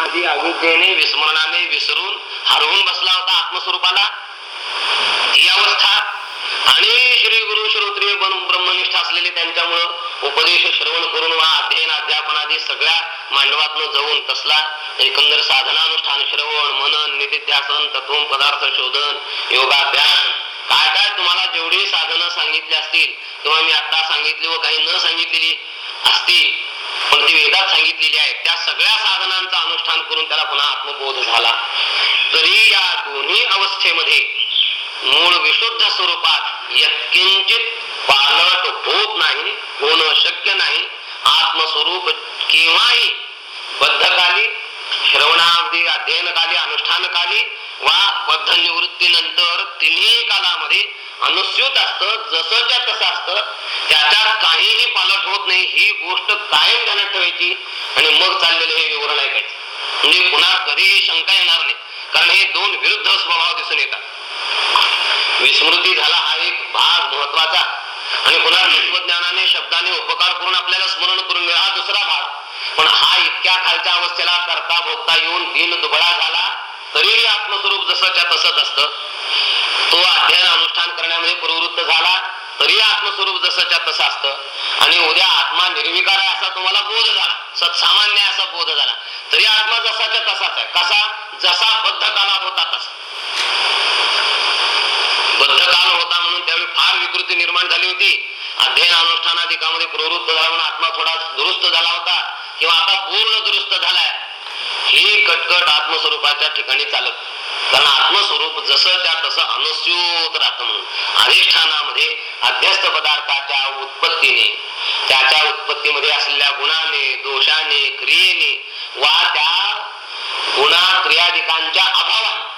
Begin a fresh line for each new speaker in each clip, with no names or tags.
आधी अविद्येने विस्मरणाने विसरून हरवून बसला होता आत्मस्वरूपाला. ही अवस्था आणि श्री गुरु श्रोत्रिय बनून ब्रह्मनिष्ठ असलेले त्यांच्यामुळं उपदेश श्रवण करून वा अध्ययन अध्यापन अध्यापनादी सगळ्या मांडवातनं जाऊन तसला एकंदर साधनानुष्ठान श्रवण मनन निधिध्यासन तत्व पदार्थ शोधन योगाभ्यास काय काय तुम्हाला जेवढी साधनं सांगितली असतील किंवा मी आता सांगितली व काही न सांगितलेली असतील पण ती वेदात सांगितलेली आहे त्या सगळ्या साधनांचा अनुष्ठान करून त्याला पुन्हा आत्मबोध झाला. तरी या दोन्ही अवस्थेमध्ये मूळ विशुद्ध स्वरूपात यत्किंचित पालट होत नाही होणं शक्य नाही. आत्मस्वरूप केव्हाही बद्धकाली श्रवणावधी अध्ययनकाली अनुष्ठानकाली वा बद्ध निवृत्तीनंतर तिन्ही कालामध्ये अनुस्यूत असतं जसंच्या तसं असतं. त्याच्यात काहीही पालट होत नाही. ही गोष्ट कायम ध्यानात ठेवायची आणि मग चाललेलं हे विवरण ऐकायचं. म्हणजे पुन्हा कधीही शंका येणार नाही. कारण हे दोन विरुद्ध स्वभाव दिसून येतात. विस्मृती झाला हा एक भाग महत्त्वाचा. आणि पुन्हा तत्वज्ञानाने शब्दाने उपकार करून आपल्याला स्मरण करून मिळा हा दुसरा भाग. पण हा इतक्या खालच्या अवस्थेला करता भोगता येऊन दिन दुबळा झाला तरीही आत्मस्वरूप जसंच्या तसंच असतं. तो अध्ययन अनुष्ठान करण्यामध्ये प्रवृत्त झाला तरी आत्मस्वरूप जसंच्या तसं असतं. आणि उद्या आत्मा निर्विकार आहे असा तुम्हाला बोध झाला सत्सामान्य असा बोध झाला. तरी आत्मा जसाच्या तसाच आहे. कसा? जसा बद्ध कालात होता तसा. बद्ध काल होता म्हणून त्यावेळी फार विकृती निर्माण झाली होती. अध्ययन अनुष्ठानाधिकामध्ये प्रवृत्त झाला म्हणून आत्मा थोडा दुरुस्त झाला होता किंवा आता पूर्ण दुरुस्त झालाय. ही कटकट आत्मस्वरूपाच्या ठिकाणी चालत. कारण आत्मस्वरूप जसं त्या तसं अनुस्यूत राहतं म्हणून. अधिष्ठानामध्ये अध्यस्त पदार्थाच्या उत्पत्तीने त्याच्या उत्पत्तीमध्ये असलेल्या गुणाने दोषाने क्रियेने वा त्या गुणा क्रियाधिकांच्या अभावाने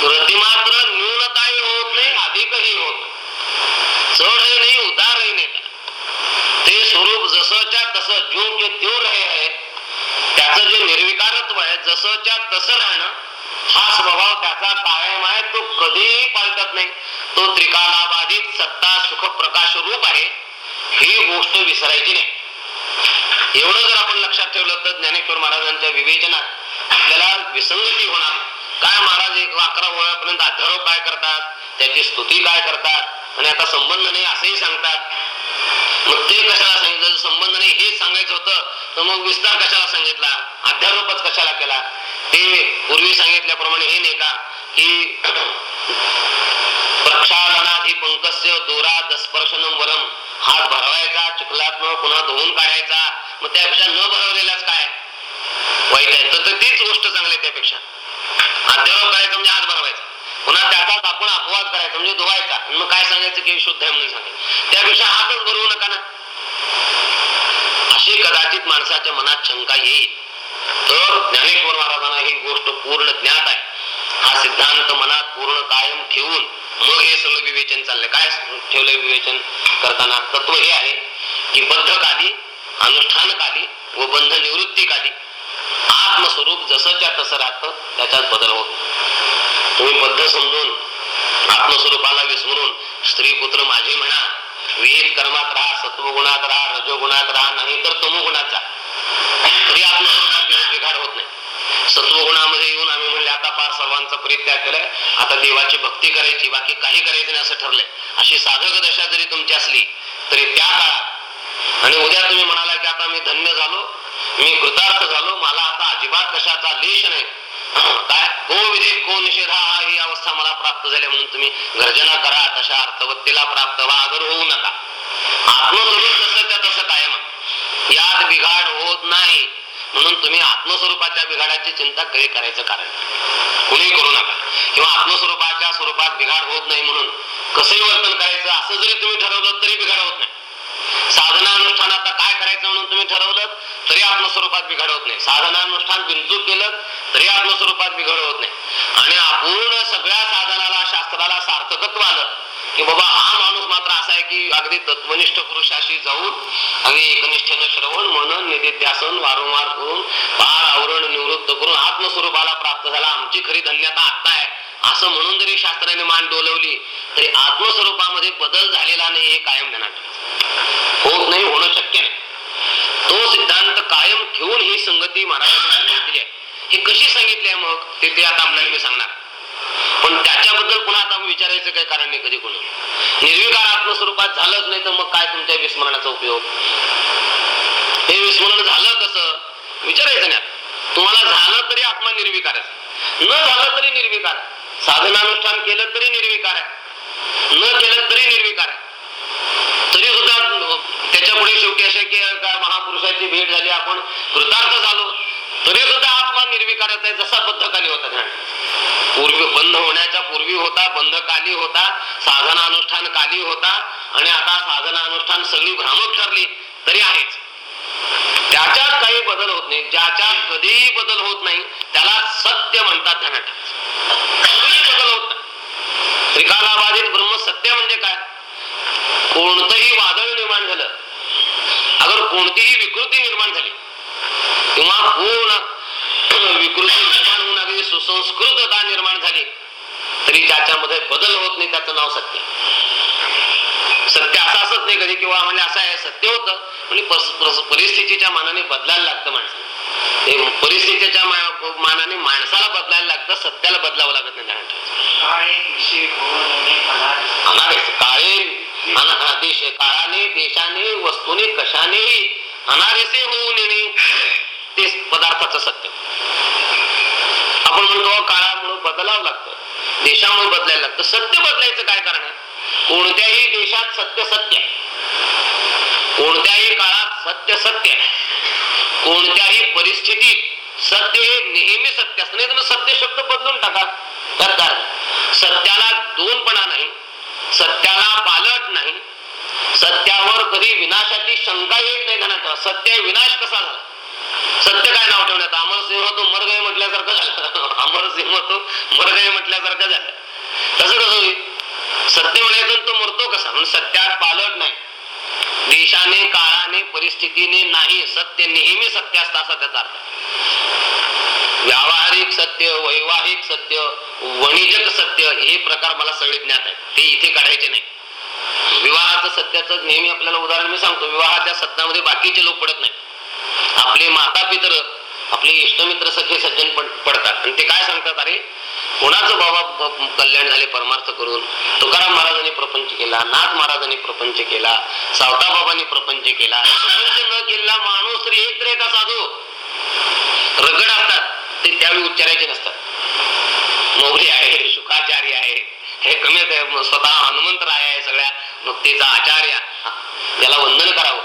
प्रतिमात्र न्यूनताही होत नाही अधिकही होत चढही नाही उतारही नाही. ते स्वरूप जसंच्या तसं जो के त्यो रहे आहे त्याचं जे निर्विकारत्व आहे जसंच्या तसं राहणं हा स्वभाव त्याचा कायम आहे तो कधीही पालटत नाही. तो त्रिकालाबाधित सत्ता सुख प्रकाश रूप आहे ही गोष्ट विसरायची नाही. एवढं जर आपण लक्षात ठेवलं तर ज्ञानेश्वर महाराजांच्या विवेचनात आपल्याला विसंगती होणार. काय महाराज एक अकरा वयापर्यंत अध्यारोप काय करतात? त्याची स्तुती काय करतात? आणि आता संबंध नाही असंही सांगतात. मग ते कशाला सांगितलं? संबंध नाही हेच सांगायचं होतं तर मग विस्तार कशाला सांगितला? अध्यारोपच कशाला केला? ते पूर्वी सांगितल्याप्रमाणे हे नाही का? की प्रक्षालनाधी पंकस्य दोरा दस्पर्शनम वरम हात भरवायचा चिखलात मग पुन्हा धुवून काढायचा. मग त्यापेक्षा न भरवलेलाच काय? वाईट आहे. तर तीच गोष्ट चांगली त्यापेक्षा. अध्यारोप करायचं म्हणजे हात भरवायचा. पुन्हा त्याचाच आपण अपवाद करायचा म्हणजे धुवायचा. मग काय सांगायचं की शुद्ध आहे म्हणून सांगायचं. त्यापेक्षा हातच भरवू नका ना. अशी कदाचित माणसाच्या मनात शंका येईल. तर ज्ञानेश्वर महाराजांना ही गोष्ट पूर्ण ज्ञात आहे. हा सिद्धांत मनात पूर्ण कायम ठेवून मग हे सगळं विवेचन चाललंय. काय ठेवलंय विवेचन करताना? तत्व हे आहे की बद्धकाली अनुष्ठानकाली व बंध निवृत्तीकाली आत्मस्वरूप जसंच्या तसं राहतं त्याच्यात बदल होतो. तुम्ही बद्ध समजून आत्मस्वरूपाला विस्मरून स्त्री पुत्र माझे म्हणा विहित कर्मात राहा सत्वगुणात राहा रजोगुणात राहा नाही तर तमोगुणाचा. तरी आत्मस्वरूपात बिघाड होत नाही. सत्वगुणामध्ये येऊन आम्ही म्हणले आता फार सर्वांचा परित्याग केलाय आता देवाची भक्ती करायची बाकी काही करायचं नाही असं ठरलंय. अशी साधक दशा जरी तुमची असली तरी त्या काळात आणि उद्या तुम्ही म्हणाला की आता मी धन्य झालो मी कृतार्थ झालो मला आता अजिबात कशाचा लेश नाही. काय? हो को विधे को निषेधा? ही अवस्था मला प्राप्त झाली म्हणून तुम्ही गर्जना करा तशा अर्थवत्तेला प्राप्त व्हा अगर होऊ नका. आत्मस्वरूप जसं त्या तसं कायम. यात बिघाड होत नाही. म्हणून तुम्ही आत्मस्वरूपाच्या बिघाडाची चिंता कधी करायचं कारण? कुणी करू नका. किंवा आत्मस्वरूपाच्या स्वरूपात बिघाड होत नाही म्हणून कसंही वर्तन करायचं असं जरी तुम्ही ठरवलं तरी बिघाड होत नाही. साधना अनुष्ठान आता काय करायचं म्हणून तुम्ही ठरवलं? तरी आत्मस्वरूपात बिघड होत नाही. साधनानुष्ठान बिंदू केलं तरी आत्मस्वरूपात बिघड होत नाही. आणि अपूर्ण सगळ्या साधनाला शास्त्राला सार्थकत्व आलं की बाबा हा माणूस मात्र असा आहे की अगदी तत्वनिष्ठ पुरुषाशी जाऊन अगदी एकनिष्ठेनं श्रवण म्हणून निधिध्यासन वारंवार करून पार आवरण निवृत्त करून आत्मस्वरूपाला प्राप्त झाला. आमची खरी धन्यता आत्ता आहे. असं म्हणून जरी शास्त्राने मान डोलवली तरी आत्मस्वरूपामध्ये बदल झालेला नाही हे कायम ध्यानात होत नाही होणं शक्य नाही. तो सिद्धांत कायम ठेवून ही संगती महाराजांनी सांगितली आहे. ही कशी सांगितली आहे मग? ते ते आता आपल्याला मी सांगणार. पण त्याच्याबद्दल पुन्हा आता विचारायचं काही कारण नाही कधी कोणी निर्विकार आत्मस्वरूपात झालंच नाही तर मग काय तुमच्या विस्मरणाचा उपयोग? हे विस्मरण झालं कसं? विचारायचं नाही तुम्हाला झालं तरी आत्मा निर्विकार न झालं तरी निर्विकार साधनानुष्ठान केलं तरी निर्विकार आहे. न केलं तरी निर्विकार आहे. तरी सुद्धा त्याच्या पुढे शेवटी असे की काय महापुरुषाची भेट झाली आपण कृतार्थ झालो. तरी सुद्धा आत्मा निर्विकाराचा आहे जसा बद्धकाली होता ध्यान पूर्वी बंध होण्याच्या पूर्वी होता बंधकाली होता साधना अनुष्ठान काली होता आणि आता साधना अनुष्ठान सगळी भ्रामक ठरली तरी आहेच. त्याच्यात काही बदल होत नाही ज्याच्यात कधीही बदल होत नाही त्याला सत्य म्हणतात ध्यानात कधीही बदल होत नाही. त्रिकालाबाधित ब्रह्म सत्य म्हणजे काय? कोणतंही वादळ निर्माण झालं अगर कोणतीही विकृती निर्माण झाली किंवा पूर्ण विकृती निर्माण होऊन अगदी सुसंस्कृतता निर्माण झाली तरी ज्याच्यामध्ये बदल होत नाही त्याचं नाव सत्य. सत्य असं असत नाही कधी किंवा म्हणजे असं आहे सत्य होतं म्हणजे परिस्थितीच्या मानाने बदलायला लागतं माणसाला परिस्थितीच्या मानाने माणसाला बदलायला लागतं सत्याला बदलावं लागत नाही.
काळे देश
काळाने देशाने वस्तूने कशानेही अनारेसे होऊन येणे ते पदार्थाचं सत्य. आपण म्हणतो काळामुळे बदलावं लागतं. देशामुळे बदलायला लागतं. सत्य बदलायचं काय कारण आहे? कोणत्याही देशात सत्य सत्य आहे. कोणत्याही काळात सत्य सत्य आहे. कोणत्याही परिस्थितीत सत्य हे नेहमी सत्य असतं. नाही तुम्ही सत्य शब्द बदलून टाका. तर काय? अर्थ? सत्याला दोनपणा नाही. सत्याला पालट नाही. सत्यावर कधी विनाशाची शंका येत नाही ध्यानात सत्य विनाश कसा झाला? सत्य काय नाव ठेवण्यात? अमर सिंह तो मरगय म्हटल्यासारखं झालं. अमर सिंह तो मरगय म्हटल्यासारखं झालं. कसं कसं होईल? सत्य म्हणायचं तो मरतो कसा? म्हणून सत्यात पालट नाही. देशाने काळाने परिस्थितीने नाही. सत्य नेहमी सत्य असतं असा त्याचा अर्थ व्यावहारिक सत्य वैवाहिक सत्य वणिजक सत्य हे प्रकार मला सगळे ज्ञात आहेत. ते इथे काढायचे नाही. विवाहाचं सत्याचं नेहमी आपल्याला उदाहरण मी सांगतो. विवाहाच्या सत्यामध्ये बाकीचे लोक पडत नाही आपले माता पितर आपले इष्टमित्र सखे सज्जन पण पडतात. आणि ते काय सांगतात? अरे कोणाचं बाबा कल्याण झाले परमार्थ करून? तुकाराम महाराजांनी प्रपंच केला नाथ महाराजांनी प्रपंच केला सावता बाबांनी प्रपंच केला. प्रपंच न केला माणूस तरी एक तर एका साधू. रगड असतात. ते त्यावेळी उच्चारायचे नसतात. मोगली आहे शुकाचार्य आहे हे कमी आहे स्वतः हनुमंतराय आहे सगळ्या भक्तीचा आचार्य. त्याला वंदन करावं.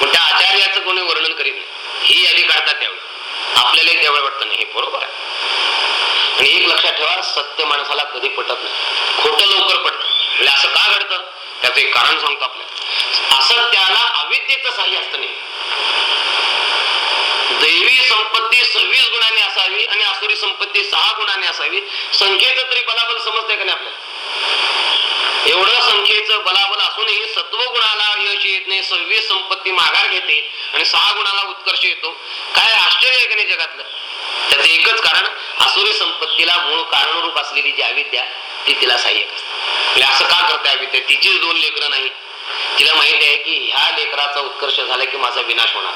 पण त्या आचार्याचं कोणी वर्णन करीत नाही. ही यादी काढतात त्यावेळी. आपल्यालाही त्यावेळी वाटतं नाही हे बरोबर आहे. आणि एक लक्षात ठेवा सत्य माणसाला कधी पटत नाही. खोटं लवकर पटत. म्हणजे असं का घडतं? त्याचं एक कारण सांगतो आपल्याला. असं त्याला अविद्येचं साह्य असतं नाही दैवी संपत्ती सव्वीस गुणाने असावी आणि आसुरी संपत्ती सहा गुणाने असावी. संख्येचं तरी बलाबल समजतंय का नाही आपल्याला? एवढं संख्येचं बलाबल असूनही सत्व गुणाला यश येत नाही सव्वीस संपत्ती माघार घेते आणि सहा गुणाला उत्कर्ष येतो. काय आश्चर्य आहे का नाही जगातलं? त्याचं एकच कारण आसुरी संपत्तीला मूळ कारणरूप असलेली जी अविद्या ती तिला सहाय्यक असते. म्हणजे असं का करते अविद्या? तिचीच दोन लेकरं नाही तिला माहिती आहे की ह्या लेकराचा उत्कर्ष झाला की माझा विनाश होणार.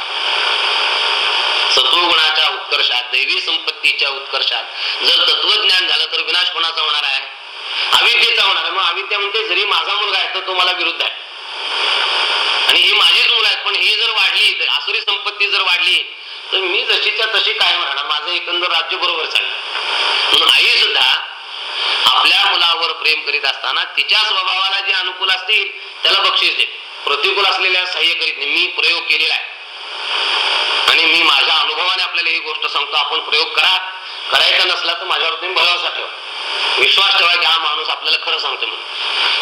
सत्वगुणाच्या उत्कर्षात दैवी संपत्तीच्या उत्कर्षात. जर तत्वज्ञान झालं तर विनाश कोणाचा होणार आहे? अविद्येचा होणार आहे. मग अविद्या म्हणते जरी माझा मुलगा आहे तर तो मला विरुद्ध आहे. आणि ही माझीच मुलं आहेत पण ही जर वाढली तर आसुरी संपत्ती जर वाढली तर मी जशीच्या तशी कायम राहणार माझं एकंदर राज्य बरोबर चालणार म्हणून आई सुद्धा आपल्या मुलावर प्रेम करीत असताना तिच्या स्वभावाला जे अनुकूल असतील त्याला बक्षीस देते. प्रतिकूल असलेल्या सहाय्य करीत नाही. मी प्रयोग केलेला आहे. आणि मी माझ्या अनुभवाने आपल्याला ही गोष्ट सांगतो आपण प्रयोग करा. करायचा नसला तर माझ्यावर तुम्ही भरोसा ठेवा. विश्वास ठेवा की हा माणूस आपल्याला खरं सांगतो म्हणून.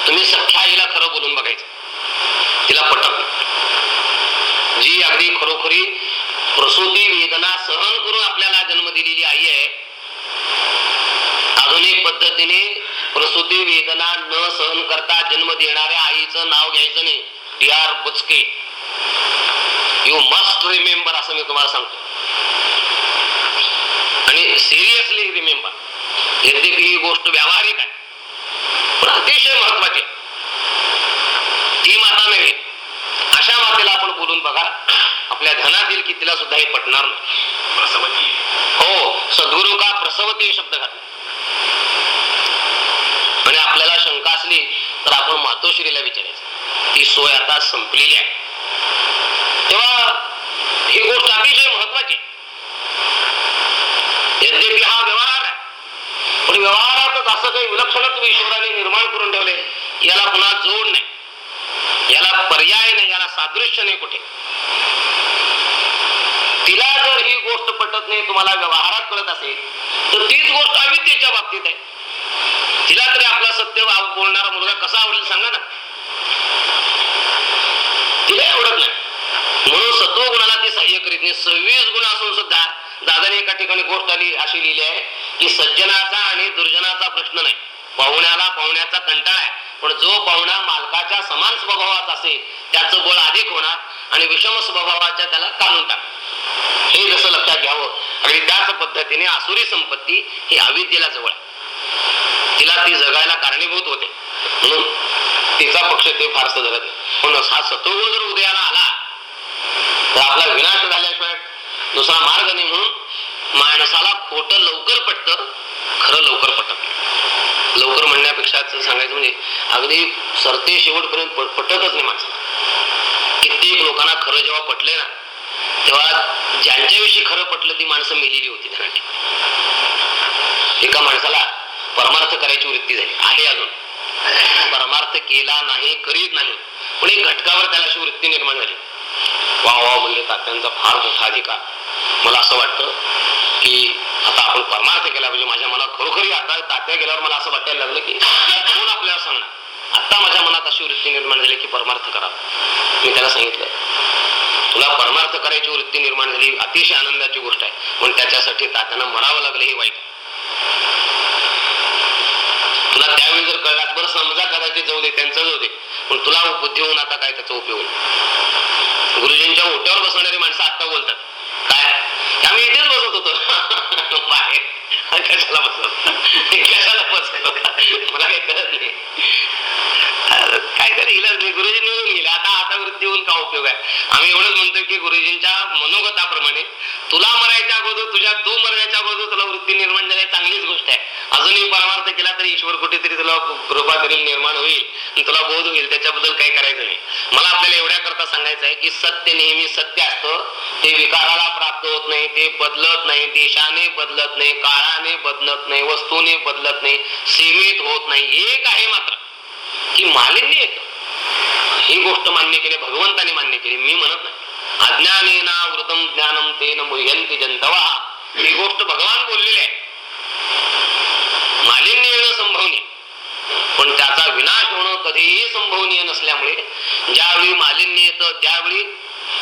तुम्ही सख्या आईला खरं बोलून बघायचं. तिला पटत जी अगदी खरोखरी प्रसूती वेदना सहन करून आपल्याला जन्म दिलेली आई आहे आधुनिक पद्धतीने प्रसूती वेदना न सहन करता जन्म देणाऱ्या आईचं नाव घ्यायचं नाही. D R Buchke. You must remember असं मी तुम्हाला सांगतो. आणि सिरियसली रिमेंबर यद्यपि ही गोष्ट व्यावहारिक आहे पण अतिशय महत्वाची. ती माता नव्हे. अशा मातेला आपण बोलून बघा आपल्या धनात की तिला सुद्धा हे पटणार नाही. हो सद्गुरु का प्रसवती हे शब्द घातले. आणि आपल्याला शंका असली तर आपण मातोश्रीला विचारायचं. ती सोय आता संपलेली आहे. ही गोष्ट अतिशय महत्वाची यद्यपि हा व्यवहार आहे पण व्यवहारातच असं काही विलक्षणत्व ईश्वराने निर्माण करून ठेवले याला पुन्हा जोड नाही. याला पर्याय नाही याला सादृश्य नाही कुठे. तिला जर ही गोष्ट पटत नाही तुम्हाला व्यवहारात कळत असेल तर तीच गोष्ट अविद्येच्या बाबतीत आहे. तिला तरी आपला सत्य बोलणारा मुलगा कसा आवडेल सांगा ना तिला आवडत नाही म्हणून सत्व गुणाला ती सहाय्य करीत नाही. सव्वीस गुण असून सुद्धा दादाने एका ठिकाणी गोष्ट आली अशी लिहिली आहे की सज्जनाचा आणि दुर्जनाचा प्रश्न नाही. पाहुण्याला पाहुण्याचा कंटाळा आहे. पण जो पाहुणा मालकाच्या समान स्वभावाचा असेल त्याचं बळ अधिक होणार आणि विषम स्वभावाच्या त्याला काढून टाक हे जसं लक्षात घ्यावं आणि त्याच पद्धतीने आसुरी संपत्ती ही अविद्येला जवळ आहे. तिला ती जगायला कारणीभूत होते. म्हणून तिचा पक्ष ते फारसं धरत नाही. म्हणून हा सत्वगुण जर उदयाला आला तर आपला विनाश झाल्याशिवाय दुसरा मार्ग नाही म्हणून माणसाला खोट लवकर पटत खरं लवकर पटत लवकर म्हणण्यापेक्षा सांगायचं म्हणजे अगदी सरते शेवटपर्यंत पटतच नाही माणसाला. कित्येक लोकांना खरं जेव्हा पटले ना तेव्हा ज्यांच्याविषयी खरं पटलं ती माणसं मेलेली होती त्यासाठी. एका माणसाला परमार्थ करायची वृत्ती झाली. आहे अजून. परमार्थ केला नाही करीत नाही. पण एक घटकावर त्याला अशी वृत्ती निर्माण झाली. वा वा म्हणले तात्यांचा फार मोठा अधिकार. मला असं वाटतं की आता आपण परमार्थ केला म्हणजे माझ्या मनात खरोखरी आता तात्या गेल्यावर मला असं वाटायला लागलं की कोण आपल्याला सांगणार? आता माझ्या मनात अशी वृत्ती निर्माण झाली की परमार्थ करावा मी त्याला सांगितलं. तुला परमार्थ करायची वृत्ती निर्माण झाली अतिशय आनंदाची गोष्ट आहे. पण त्याच्यासाठी तात्यांना म्हणावं लागलं हे वाईट आहे. तुला त्यावेळी जर कळलास बरं समजा कदाचित जाऊ दे त्यांचा जाऊ दे. पण तुला बुद्धी होऊन आता काय त्याचा उपयोग नाही. गुरुजींच्या ओट्यावर बसवणारी माणसं आता बोलतात. काय? आम्ही इथेच बसत होतो. बाहेर. कशाला बसत कशाला बसत मला काही कळत नाही. अरे, काहीतरी इलाज नाही. गुरुजी निघून गेले. आता आता वृत्ती होऊन का उपयोग आहे? आम्ही एवढंच म्हणतो की गुरुजींच्या मनोगताप्रमाणे तुला मरायच्या अगोदर तुझ्या तू मरण्याच्या अगोदर तुला वृत्ती निर्माण झाली चांगलीच गोष्ट आहे. अजूनही परमार्थ केला तरी ईश्वर कुठेतरी तुला कृपा करील निर्माण होईल तुला बोध होईल त्याच्याबद्दल काही करायचं नाही. मला आपल्याला एवढ्या करता सांगायचं आहे की सत्य नेहमी सत्य असतं. ते विकाराला प्राप्त होत नाही ते बदलत नाही देशाने बदलत नाही काळाने बदलत नाही वस्तूने बदलत नाही सीमित होत नाही. एक आहे मात्र की मालिन्य येत. ही गोष्ट मान्य केली भगवंताने मान्य केली. मी म्हणत नाही. अज्ञानेना वृतम ज्ञानम तेन मुह्यंती जंतवा ही गोष्ट भगवान बोललेली आहे. मालिन्य येणं संभवनीय. पण त्याचा विनाश होणं कधीही संभवनीय नसल्यामुळे ज्यावेळी मालिन्य येतं त्यावेळी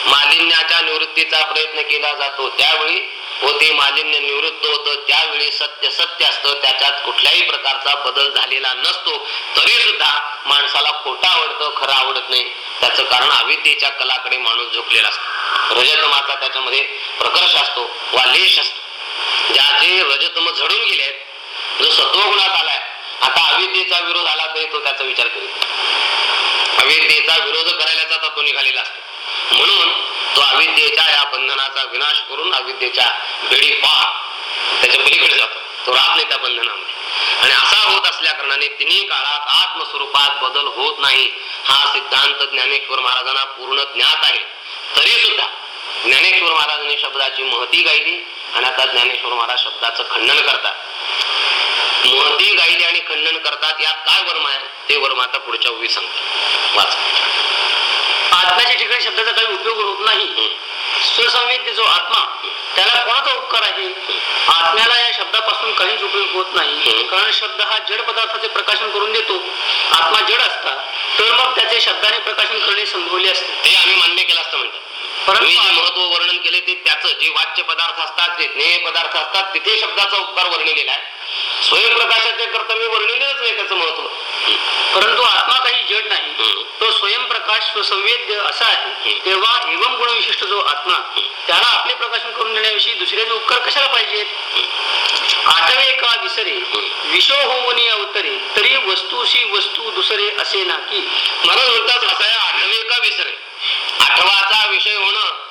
मालिन्याच्या निवृत्तीचा प्रयत्न केला जातो. त्यावेळी होते मालिन्य निवृत्त होतं त्यावेळी सत्य सत्य असतं. त्याच्यात कुठल्याही प्रकारचा बदल झालेला नसतो. तरी सुद्धा माणसाला खोटं आवडतं खरं आवडत नाही. त्याचं कारण अविद्येच्या कलाकडे माणूस झोपलेला असतो. रजतमाचा त्याच्यामध्ये प्रकर्ष असतो वा लेश असतो ज्याचे रजतम झडून गेले जो सत्वगुणात आलाय आता अविद्येचा विरोध आला तरी तो त्याचा विचार करेल अविद्येचा विरोध करायलाच आता तो निघालेला असतो. म्हणून तो अविद्येच्या या बंधनाचा विनाश करून अविद्येच्या बेडी पार त्याच्या पलीकडे जातो. तो राहत नाही त्या बंधनामध्ये. आणि असा होत असल्या कारणाने तिन्ही काळात आत्मस्वरूपात बदल होत नाही. हा सिद्धांत ज्ञानेश्वर महाराजांना पूर्ण ज्ञात आहे. तरी सुद्धा ज्ञानेश्वर महाराजांनी शब्दाची महती गायली आणि आता ज्ञानेश्वर महाराज शब्दाचं खंडन करतात. महती गायली आणि खंडन करतात यात काय वर्म आहे? ते वर्म आता पुढच्या उभी सांगतात वाचा.
आत्म्याच्या ठिकाणी शब्दाचा काही उपयोग होत नाही. स्वसंवेद्य जो आत्मा त्याला कोणाचा उपकार आहे? आत्म्याला या शब्दापासून काहीच उपयोग होत नाही. कारण शब्द हा जड पदार्थाचे प्रकाशन करून देतो. आत्मा जड असता तर मग त्याचे शब्दाने प्रकाशन करणे संभवले असते.
ते आम्ही मान्य केलं असतं म्हणतात. मी जे महत्त्व वर्णन केले ते त्याचं जे वाच्य पदार्थ असतात जे ज्ञेय पदार्थ असतात तिथे शब्दाचा उपकार वर्णिलेला आहे. स्वयंप्रकाशाचे कर्तव्य वर्णिलेलंच नाही त्याचं महत्त्व.
परंतु आत्मा काही जड नाही. तो स्वयंप्रकाश स्वसंवेद्य असा आहे. तेव्हा एवम गुणविशिष्ट जो आत्मा त्याला आपले प्रकाशन करून देण्याविषयी दुसऱ्याचे उपकार कशाला पाहिजेत? आठवे का विसरे? विशो होवनी अवतरे तरी वस्तूशी वस्तू दुसरे असे ना की?
मला म्हणतात असा आहे आठवे का विसरे? आठवाचा विषय होणं.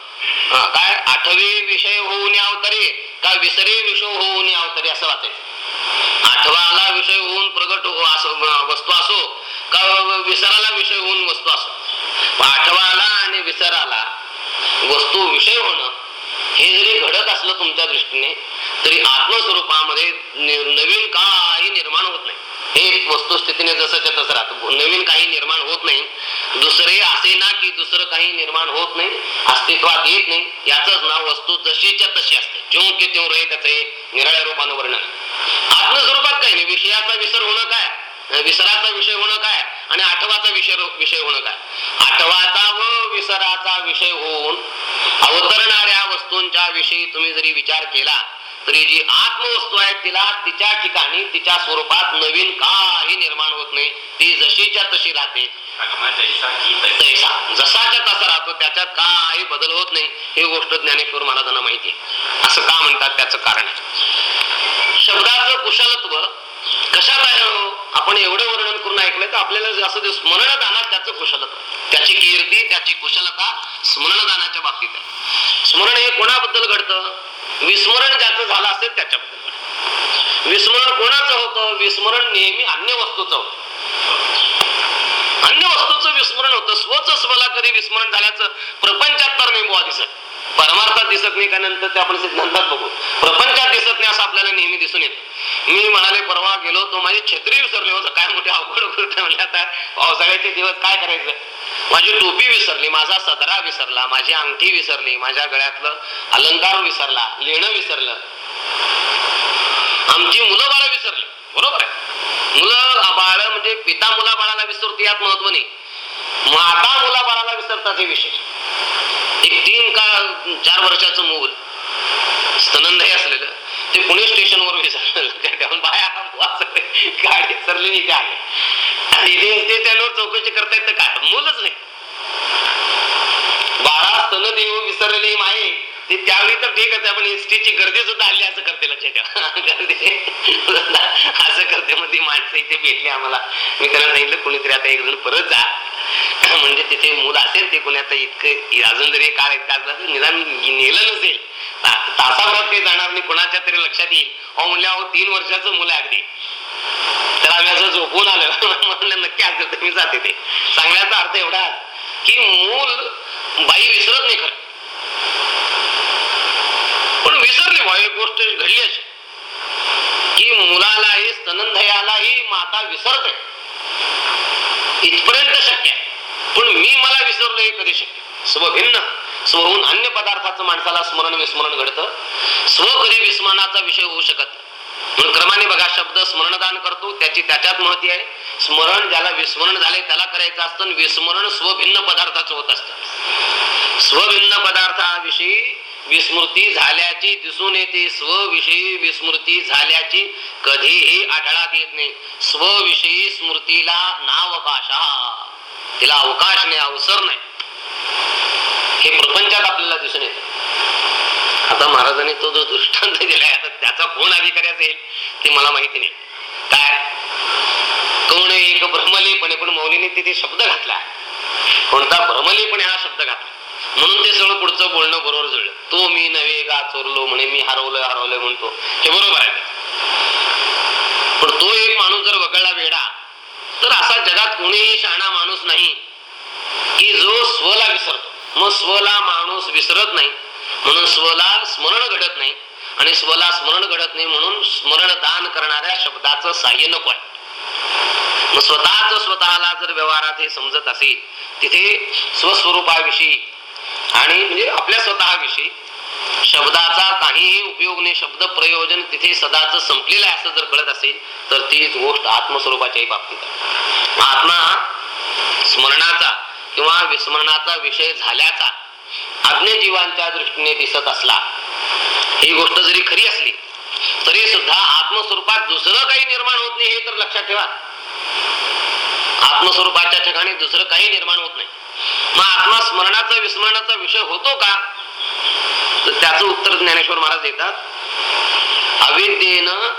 काय आठवे विषय होऊन अवतरे का विसरे विषय होऊन अवतरे असं वाचायचं. आठवाला विषय होऊन प्रगट हो असो वस्तू असो का विसराला विषय होऊन वस्तू असो. आठवाला आणि विसराला वस्तू विषय होणं हे जरी घडत असलं तुमच्या दृष्टीने तरी आत्मस्वरूपामध्ये नवीन काही निर्माण होत नाही. हे वस्तुस्थितीने जसंच्या तसं राहतं. नवीन काही निर्माण होत नाही. दुसरे असे ना की दुसरं काही निर्माण होत नाही अस्तित्वात येत नाही. याच नाव वस्तू जशीच्या तशी असते. ज्यो की त्यो रे त्याचे निराळ्या रूपानं वर्णन. आत्मस्वरूपात काही नाही. विषयाचा विसर होणं काय? विसराचा विषय होणं काय? आणि आठवाचा विषय विषय होणं काय? आठवाचा व विसराचा विषय होऊन अवतरणाऱ्या वस्तूंच्या विषयी तुम्ही जरी विचार केला स्त्री जी आत्मवस्तू आहे तिला तिच्या ठिकाणी तिच्या स्वरूपात नवीन काही निर्माण होत नाही. ती जशीच्या तशी राहते.
तैसा.
जसाच्या तसा राहतो त्याच्यात काही बदल होत नाही. ही गोष्ट ज्ञानेश्वर महाराजांना माहिती असं का म्हणतात? त्याचं कारण आहे. शब्दाचं कुशलत्व कशात आहे हो? आपण एवढं वर्णन करून ऐकलंय तर आपल्याला असं स्मरणदानात त्याचं कुशलत्व. त्याची कीर्ती त्याची कुशलता स्मरणदानाच्या बाबतीत आहे. स्मरण हे कोणाबद्दल घडतं? विस्मरण ज्याचं झालं असेल त्याच्याबद्दल विस्मरण कोणाचं होतं? विस्मरण नेहमी अन्य वस्तूचं होतं. अन्य वस्तूचं विस्मरण होतं. स्वच स्वला कधी विस्मरण झाल्याचं प्रपंचात तर नाही बुवा दिसत. परमार्थात दिसत नाही का नंतर ते आपण सिद्धांतात बघू. प्रपंचात दिसत नाही असं आपल्याला नेहमी दिसून येतं. मी म्हणाले परवा गेलो तो माझी छत्री विसरली. होतं काय मोठे अवघड गोष्ट म्हणलं आता. पावसाळ्याचे दिवस काय करायचं? माझी टोपी विसरली माझा सदरा विसरला माझी अंगठी विसरली माझ्या गळ्यातलं अलंकार विसरला लेणं विसरलं. आमची मुलं बाळ विसरली बरोबर आहे? मुलं बाळ म्हणजे पिता मुला बाळाला विसरते यात महत्त्व नाही. माता मुला बाळाला विसरतात हे विशेष. एक तीन का चार वर्षाचं मूल स्तनंदही असलेलं ते पुणे स्टेशनवर विसरलं. बाया वाचले. गाडी सरली इथे आले. आणि इथे चौकशी करता येत काय? मूलच नाही. बाळा स्तनदेव विसरलेली माये ते त्यावेळी तर ठीक आहे पण एसटीची गर्दी सुद्धा आली असं करते लक्षात ठेवा. गर्दी असं करते. मग ती माणसं इथे भेटली आम्हाला. मी त्यांना सांगितलं कोणीतरी आता एक जण परत जा. म्हणजे तिथे मूल असेल ते कोणी आता इतकं अजून जरी काळ इतका असला तर निदान नेलं नसेल. तासाभरात ते जाणार नाही. कोणाच्या तरी लक्षात येईल. अहो म्हणल्या अहो तीन वर्षाचं मुलं अगदी. तर झोपून आलं. म्हणलं नक्की असेल तर मी जाते ते. सांगण्याचा अर्थ एवढा की मूल बाई विसरत नाही खरं. पण विसरली बा एक गोष्ट घडली अशी की मुलालाही स्तनंदयालाही माता विसरते. इथपर्यंत शक्य आहे. पण मी मला विसरलो हे कधी शक्य स्वभिन्न स्वहून अन्य पदार्थाचं माणसाला स्मरण विस्मरण घडतं. स्व कधी विस्मरणाचा विषय होऊ शकत नाही. क्रमाने बघा शब्द स्मरणदान करतो त्याची त्याच्यात महती आहे. स्मरण ज्याला विस्मरण झाले त्याला करायचं असतं आणि विस्मरण स्वभिन्न पदार्थाचं होत असतं. स्वभिन्न पदार्थाविषयी विस्मृती झाल्याची दिसून येते स्वविषयी विस्मृती झाल्याची कधीही आढळात येत नाही. स्वविषयी स्मृतीला नावकाशा तिला अवकाश नाही अवसर नाही. हे प्रपंचात आपल्याला दिसून येत. आता महाराजांनी तो जो दृष्टांत दिलाय आता त्याचा कोण अधिकारी असेल ते मला माहिती नाही. काय? कोण एक भ्रमलेपणे पण मौलीने तिथे शब्द घातला. कोणता? भ्रमलेपणे हा शब्द घातला. म्हणून ते सगळं पुढचं बोलणं बरोबर जुळलं. तो मी नव्हे गा चोरलो म्हणे मी हरवलं हरवलं म्हणतो. हे बरोबर आहे. पण तो एक माणूस जर वगळला वेडा तर असा जगात कोणीही शहाणा माणूस नाही की जो स्वला विसरतो. मग स्वला माणूस विसरत नाही. म्हणून स्वला स्मरण घडत नाही. आणि स्वला स्मरण घडत नाही म्हणून स्मरण दान करणाऱ्या शब्दाचं साह्य नको आहे. मग स्वतःच स्वतःला जर व्यवहारात हे समजत असेल तिथे स्वस्वरूपाविषयी आणि म्हणजे आपल्या स्वतःविषयी शब्दाचा काहीही उपयोग नाही शब्द प्रयोजन तिथे सदाच संपलेलं आहे असं जर कळत असेल तर तीच गोष्ट आत्मस्वरूपाच्याही बाबतीत आत्मा स्मरणाचा किंवा विस्मरणाचा विषय झाल्याचा आज्ञजीवांच्या दृष्टीने दिसत असला. ही गोष्ट जरी खरी असली तरी सुद्धा आत्मस्वरूपात दुसरं काही निर्माण होत नाही हे तर लक्षात ठेवा. आत्मस्वरूपाच्या ठिकाणी दुसरं काही निर्माण होत नाही. मग आत्मा स्मरणाचा विस्मरणाचा विषय होतो का? तर त्याचं उत्तर ज्ञानेश्वर महाराज देतात. अविद्येनं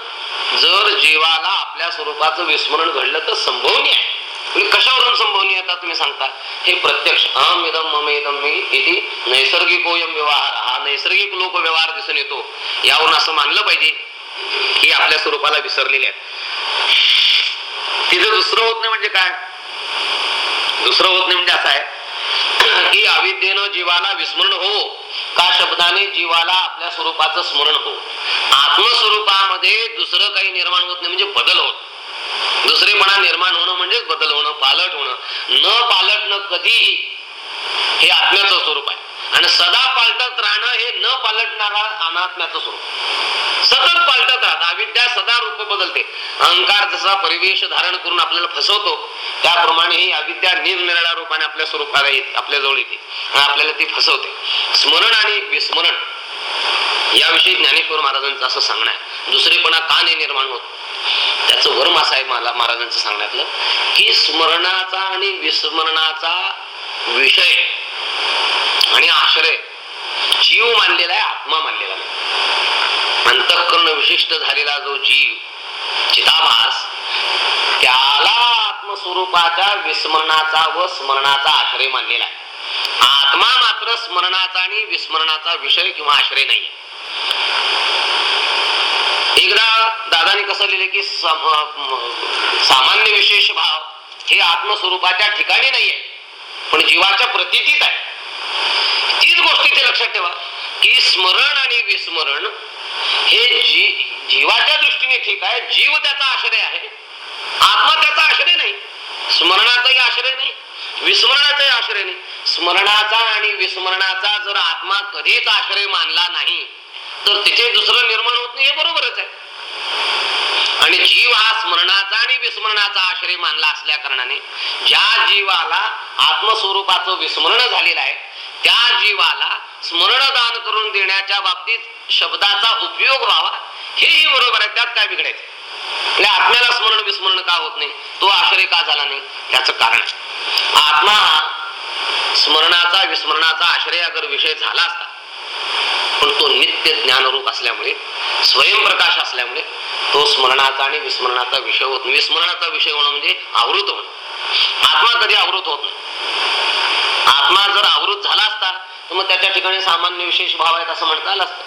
जर जीवाला आपल्या स्वरूपाचं विस्मरण घडलं तर संभवनीय आहे म्हणजे कशावरून संभवनीय येतात तुम्ही सांगता? हे प्रत्यक्ष अहम इदम मम इदम मी इति नैसर्गिकोयम व्यवहार. हा नैसर्गिक लोक व्यवहार दिसून येतो. यावरून असं मानलं पाहिजे की आपल्या स्वरूपाला विसरलेले आहेत. तिथं दुसरं होत नाही म्हणजे काय? दुसरं होत नाही म्हणजे असं आहे की अविद्येनं जीवाला विस्मरण हो का शब्दाने जीवाला आपल्या स्वरूपाचं स्मरण हो. आत्मस्वरूपामध्ये दुसरं काही निर्माण होत नाही म्हणजे बदल होत. दुसरेपणा निर्माण होणं म्हणजेच बदल होणं पालट होणं. न पालटणं कधीही हे आत्म्याचं स्वरूप आहे. आणि सदा पालटत राहणं हे न पालटणारा अनात्म्याचं स्वरूप. सतत पालटत राहत. अविद्या सदा रूप बदलते. अहंकार जसा परिवेश धारण करून आपल्याला फसवतो त्याप्रमाणे ही अविद्या निरनिराळ्या रूपाने आपल्या स्वरूपाला येत आपल्या जवळ येते. आणि आपल्याला ती फसवते. स्मरण आणि विस्मरण याविषयी ज्ञानेश्वर महाराजांचं असं सांगणं आहे. दुसरेपणा का नाही निर्माण होत? त्याचं वर्म असं आहे मला महाराजांचं सांगण्यातलं की स्मरणाचा आणि विस्मरणाचा विषय आणि आश्रय जीव मानलेला आहे आत्मा मानलेला नाही. अंतःकरण विशिष्ट झालेला जो जीव चिताभास त्याला आत्मस्वरूपाच्या विस्मरणाचा व स्मरणाचा आश्रय मानलेला आहे. आत्मा मात्र स्मरणाचा आणि विस्मरणाचा विषय किंवा आश्रय नाही. एकदा दादाने कसं लिहिले की सामान्य विशेष भाव हे आत्मस्वरूपाच्या ठिकाणी नाहीये पण जीवाच्या प्रतीतीत आहे. तीच गोष्ट इथे लक्षात ठेवा की स्मरण आणि विस्मरण हे जी जीवाच्या दृष्टीने ठीक आहे जीव त्याचा आश्रय आहे आत्मा त्याचा आश्रय नाही स्मरणाचाही आश्रय नाही विस्मरणाचाही आश्रय नाही. स्मरणाचा आणि विस्मरणाचा जर आत्मा कधीच आश्रय मानला नाही तर तिथे दुसरं निर्माण होत नाही हे बरोबरच आहे. आणि जीव हा स्मरणाचा आणि विस्मरणाचा आश्रय मानला असल्या कारणाने ज्या जीवाला आत्मस्वरूपाचं विस्मरण झालेलं आहे त्या जीवाला स्मरण दान करून देण्याच्या बाबतीत शब्दाचा उपयोग व्हावा हेही बरोबर आहे त्यात काय बिघडायचं? आपल्या आत्म्याला स्मरण विस्मरण का होत नाही? तो आश्रय का झाला नाही? त्याच कारण आत्मा हा स्मरणाचा विस्मरणाचा आश्रय अगर विषय झाला असता पण तो नित्य ज्ञानरूप असल्यामुळे स्वयंप्रकाश असल्यामुळे तो स्मरणाचा आणि विस्मरणाचा विषय होत नाही. विस्मरणाचा विषय होणं म्हणजे आवृत होणं. आत्मा कधी आवृत होत नाही? आत्मा जर आवृत झाला असता तर मग त्याच्या ठिकाणी सामान्य विशेष भाव आहेत असं म्हणता आलं असतं.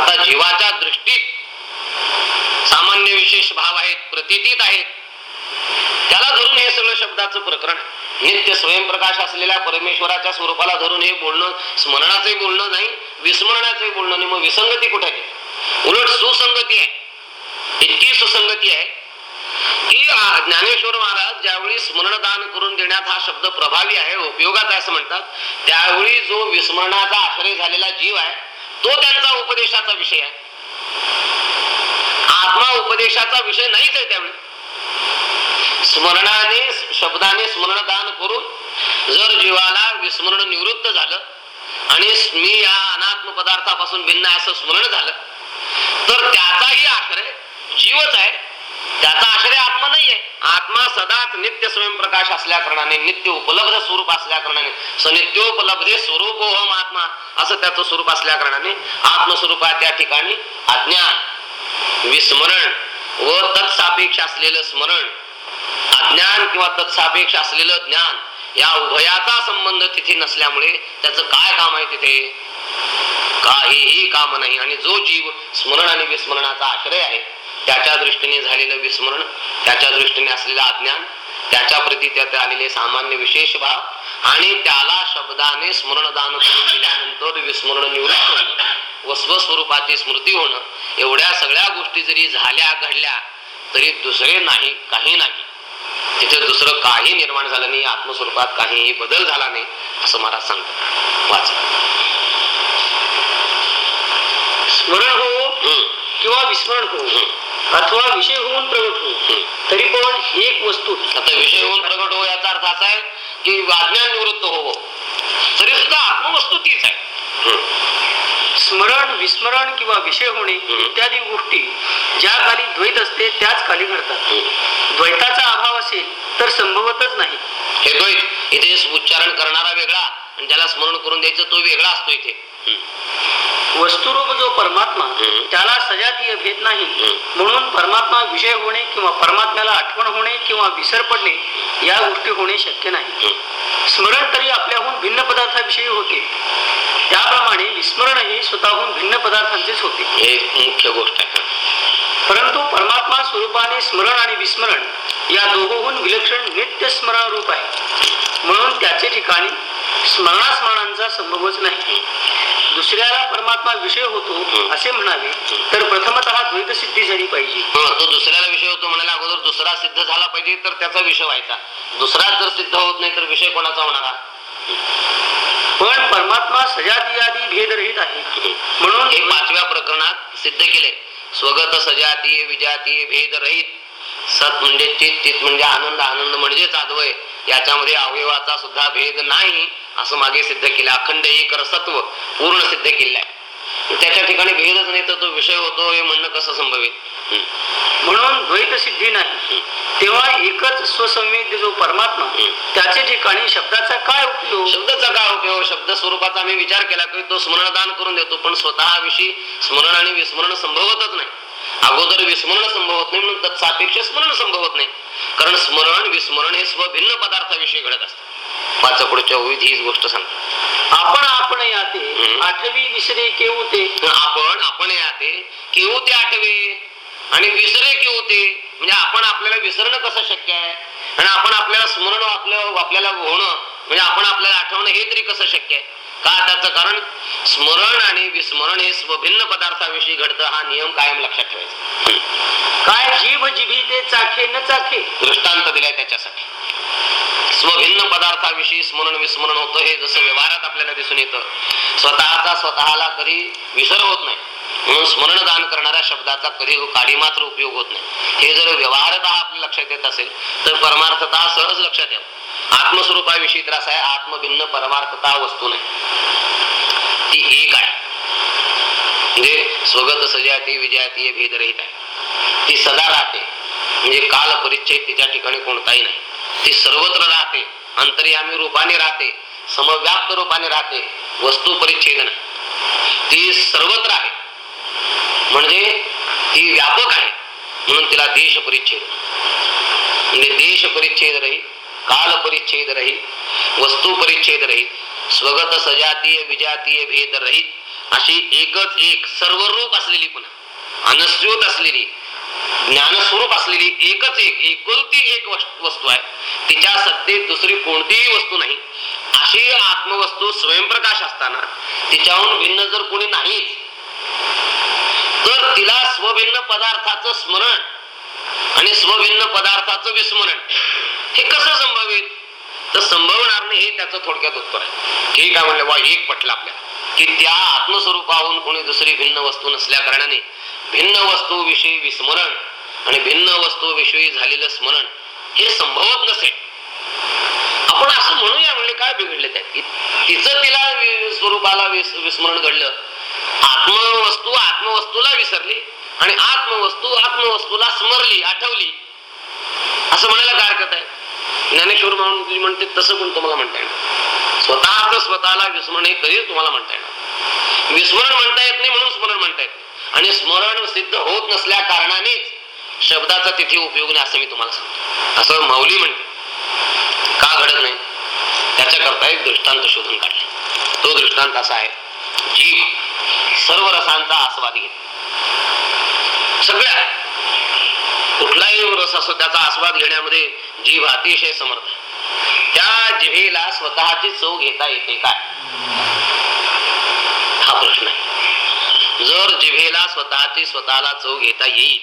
आता जीवाच्या दृष्टीत सामान्य विशेष भाव आहेत प्रतितीत आहेत. त्याला धरून हे सगळं शब्दाचं प्रकरण आहे. नित्य स्वयंप्रकाश असलेल्या परमेश्वराच्या स्वरूपाला धरून हे बोलणं स्मरणाचंही बोलणं नाही विस्मरणाचंही बोलणं नाही. मग विसंगती कुठे आहे? उलट सुसंगती आहे. इतकी सुसंगती आहे की ज्ञानेश्वर महाराज ज्यावेळी स्मरणदान करून देण्यात हा शब्द प्रभावी आहे उपयोगात आहे असं म्हणतात त्यावेळी जो विस्मरणाचा आश्रय झालेला जीव आहे तो त्यांचा उपदेशाचा विषय आहे. आत्मा उपदेशाचा विषय नाहीच आहे त्यावेळी. स्मरणाने शब्दाने स्मरणदान करून जर जीवाला विस्मरण निवृत्त झालं आणि मी या अनात्म पदार्थापासून भिन्न आहे असं स्मरण झालं तर त्याचाही आश्रय जीवच आहे. त्याचा आश्रय आत्मा नाहीये आत्मा सदाच नित्य स्वयंप्रकाश असल्या कारणाने नित्य उपलब्ध स्वरूप असल्या कारणाने सनित्योपलब्धे स्वरूपोहम आत्मा असं त्याचं स्वरूप असल्या कारणाने आहे त्या ठिकाणी अज्ञान विस्मरण व तत्सापेक्ष असलेलं स्मरण अज्ञान किंवा तत्सापेक्ष असलेलं ज्ञान या उभयाचा संबंध तिथे नसल्यामुळे त्याचं काय काम आहे तिथे? काहीही काम नाही. आणि जो जीव स्मरण आणि विस्मरणाचा आश्रय आहे त्याच्या दृष्टीने झालेलं विस्मरण त्याच्या दृष्टीने असलेलं अज्ञान त्याच्या प्रती त्यात आलेले सामान्य विशेष भाव आणि त्याला शब्दाने स्मरणदान करून दिल्यानंतर विस्मरण निवृत्त व स्वस्वरूपाची स्मृती होणं एवढ्या सगळ्या गोष्टी जरी झाल्या घडल्या तरी दुसरे नाही काही नाही. तिथे दुसरं काही निर्माण झालं नाही आत्मस्वरूपात काहीही बदल झाला नाही असं महाराज सांगतात. वाच.
स्मरण हो किंवा विस्मरण हो अथवा विषय होऊन प्रगट हो. तरी पण एक वस्तू
आता विषय होऊन प्रगट हो याचा अर्थ असा आहे की अज्ञान निवृत्त हो. तरी सुद्धा आत्मवस्तू तीच आहे.
स्मरण विस्मरण किंवा विषय होणे. इत्यादी गोष्टी ज्या काली द्वैत असते त्याच काली घडतात. द्वैताचा अभाव असेल तर संभवतच नाही
हे द्वैत इथे उच्चारण करणारा वेगळा आणि ज्याला स्मरण करून द्यायचं तो वेगळा असतो इथे.
वस्तुरूप जो परमात्मा. त्याला सजातीय भेद नाही. म्हणून परमात्मा विषय होणे किंवा परमात्म्याला आठवण होणे किंवा विसर पडणे या गोष्टी होणे शक्य नाही. स्मरण तरी आपल्याहून भिन्न पदार्थाविषयी होते. त्याप्रमाणे विस्मरण हे स्वतःहून भिन्न पदार्थांचेच होते.
एक मुख्य गोष्ट आहे.
परंतु परमात्मा स्वरूपाने स्मरण आणि विस्मरण या दोहोहून विलक्षण नित्य स्मरण रूप आहे म्हणून त्याचे ठिकाणी स्मरणास्मरणांचा संभवच नाही. दुसऱ्याला परमात्मा विषय होतो असे म्हणावे तर प्रथमतः द्वैत सिद्धी झाली पाहिजे.
तो दुसऱ्याला विषय होतो म्हणाला अगोदर दुसरा सिद्ध झाला पाहिजे तर त्याचा विषय व्हायचा. दुसरा जर सिद्ध होत नाही तर विषय कोणाचा होणार?
पण परमात्मा सजातीयादी भेदरहित आहे. म्हणून
हे पाचव्या प्रकरणात सिद्ध केले. स्वगत सजातीय विजातीय भेद रहित सत म्हणजे चित चित म्हणजे आनंद. आनंद म्हणजेच अद्वय याच्यामध्ये अवयवाचा सुद्धा भेद नाही असं मागे सिद्ध केलं. अखंड एक रसत्व पूर्ण सिद्ध केलं आहे त्याच्या ठिकाणी भेदच नाही तर तो विषय होतो हे म्हणणं कसं संभवेल.
म्हणून द्वैत सिद्धी नाही. तेव्हा एकच स्वसंवेद्य जो परमात्मा त्याचे ठिकाणी शब्दाचा काय उपयोग?
शब्दाचा काय उपयोग? शब्द स्वरूपाचा आम्ही विचार केला की तो स्मरणदान करून देतो पण स्वतःविषयी स्मरण आणि विस्मरण संभवतच नाही. अगोदर विस्मरण संभवत नाही म्हणून तत्सापेक्ष स्मरण संभवत नाही. कारण स्मरण विस्मरण हे स्वभिन्न पदार्थाविषयी घडत असतं. पाच पुढच्या ओळीत हीच गोष्ट सांगतो.
आपण आपण याते. आठवी विसरे केवते
आपण आपण याते. केऊ ते आठवे. आणि विसरे केऊ ते. म्हणजे आपण आपल्याला विसरणं कसं शक्य आहे? आणि आपण आपल्याला स्मरण आपलं आपल्याला होणं म्हणजे आपण आपल्याला आठवणं हे तरी कसं शक्य आहे? का त्याचं कारण? स्मरण आणि विस्मरण हे स्वभिन्न पदार्थाविषयी घडतं. हा नियम कायम लक्षात ठेवायचा.
काय? जीभ जिभी ते चाखे न चाखे.
दृष्टांत दिलाय त्याच्यासाठी. स्वभिन्न पदार्थाविषयी स्मरण विस्मरण होतं. हे जसं व्यवहारात आपल्याला दिसून येतं स्वतःचा स्वतःला कधी विसर होत नाही. म्हणून स्मरण दान करणाऱ्या शब्दाचा कधी काडी मात्र उपयोग होत नाही. हे जर व्यवहारत आपल्या लक्षात येत असेल तर परमार्थता सहज लक्षात यावं. आत्मस्वरूपाविषयी त्रास आहे आत्मभिन्न परमार्थता वस्तू नाही. ती एक आहे. म्हणजे स्वगत सजाती विजयाती भेदरहित आहे. ती सदा राहते. म्हणजे काल परिच्छेद तिच्या ठिकाणी कोणताही नाही. ती सर्वत्र राहते. अंतर्यामी रूपाने राहते. समव्याप्त रूपाने राहते. वस्तू परिच्छेद नाही. ती सर्वत्र आहे. म्हणजे ती व्यापक आहे. म्हणून तिला देश परिच्छेद. म्हणजे देश परिच्छेद रहित काल परिच्छेद रहित वस्तू परिच्छेद रहित स्वगत सजातीय विजातीय भेद रहित अशी एकच एक सर्व रूप असलेली पुन्हा अनस्यूत असलेली ज्ञानस्वरूप असलेली एकच एक एकुलती एक वस्तू आहे. तिच्या सत्तेत दुसरी कोणतीही वस्तू नाही. अशी आत्मवस्तू स्वयंप्रकाश असताना तिच्याहून भिन्न जर कोणी नाहीच तर तिला स्वभिन्न पदार्थाचं स्मरण आणि स्वभिन्न पदार्थाचं विस्मरण हे कसं संभवेल? तर संभवणार नाही हे त्याचं थोडक्यात उत्तर आहे. ठीक आहे म्हणलं वा एक पटलं आपल्याला. की त्या आत्मस्वरूपाहून कोणी दुसरी भिन्न वस्तू नसल्या कारणाने भिन्न वस्तू विषयी विस्मरण आणि भिन्न वस्तू विषयी झालेलं स्मरण हे संभवत नसेल. आपण असं म्हणूया म्हणले काय बिघडले त्या तिचं तिला स्वरूपाला विस- विस्मरण घडलं. आत्मवस्तू आत्मवस्तूला विसरली आणि आत्मवस्तू आत्मवस्तूला स्मरली आठवली. असं म्हणायला काय हरकत आहे? ज्ञानेश्वर म्हणून म्हणते तसं पण तुम्हाला म्हणता येणार? स्वतःच स्वतःला विस्मरण हे कधीच तुम्हाला म्हणता येणार विस्मरण म्हणता येत नाही म्हणून स्मरण म्हणता येत नाही. आणि स्मरण सिद्ध होत नसल्या कारणानेच शब्दाचा तिथे उपयोग नाही असं मी तुम्हाला सांगतो. असं माऊली म्हणते. का घडत नाही? त्याच्याकरता एक दृष्टांत शोधून काढले. तो दृष्टांत असा आहे जीव सर्व रसांचा आस्वाद घेत. सगळ्या कुठलाही रस असो त्याचा आस्वाद घेण्यामध्ये जीभ अतिशय समर्थ. त्या जिभेला स्वतःची चव घेता येते काय? हा प्रश्न आहे. जर जिभेला स्वतःची स्वतःला चव घेता येईल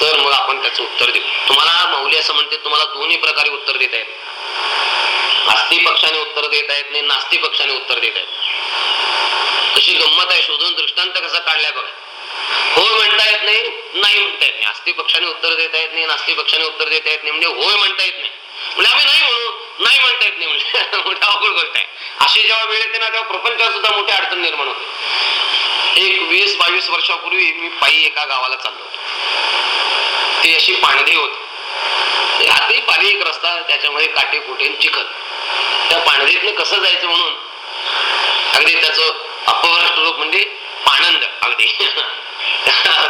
तर मग आपण त्याचं उत्तर देऊ. तुम्हाला माऊली असं म्हणते तुम्हाला दोन्ही प्रकारे उत्तर देता येत आस्ती पक्षाने उत्तर देता येत नाही नास्ती पक्षाने उत्तर देता येत कशी गंमत आहे शोधून दृष्टांत कसा काढलाय बघा. होय म्हणता येत नाही नाही म्हणता येत नाही. आस्ती पक्षाने उत्तर देता येत नाही नास्ती पक्षाने उत्तर देता येत नाही. म्हणजे होय म्हणता येत नाही. म्हणजे आम्ही नाही म्हणू नाही म्हणता येत नाही म्हणजे. मोठ्या अवघड गोष्ट आहे. अशी जेव्हा वेळ येते ना तेव्हा प्रपंचात सुद्धा मोठी अडचण निर्माण होते. एक वीस बावीस वर्षापूर्वी मी पायी एका गावाला चाललो होतो. ती अशी पांढरी होती. हाती बारीक रस्ता त्याच्यामध्ये काटे कुटे चिखल. त्या पांढरीतनं कसं जायचं म्हणून अगदी त्याचं अपवराष्ट्र रूप म्हणजे पाणंद अगदी.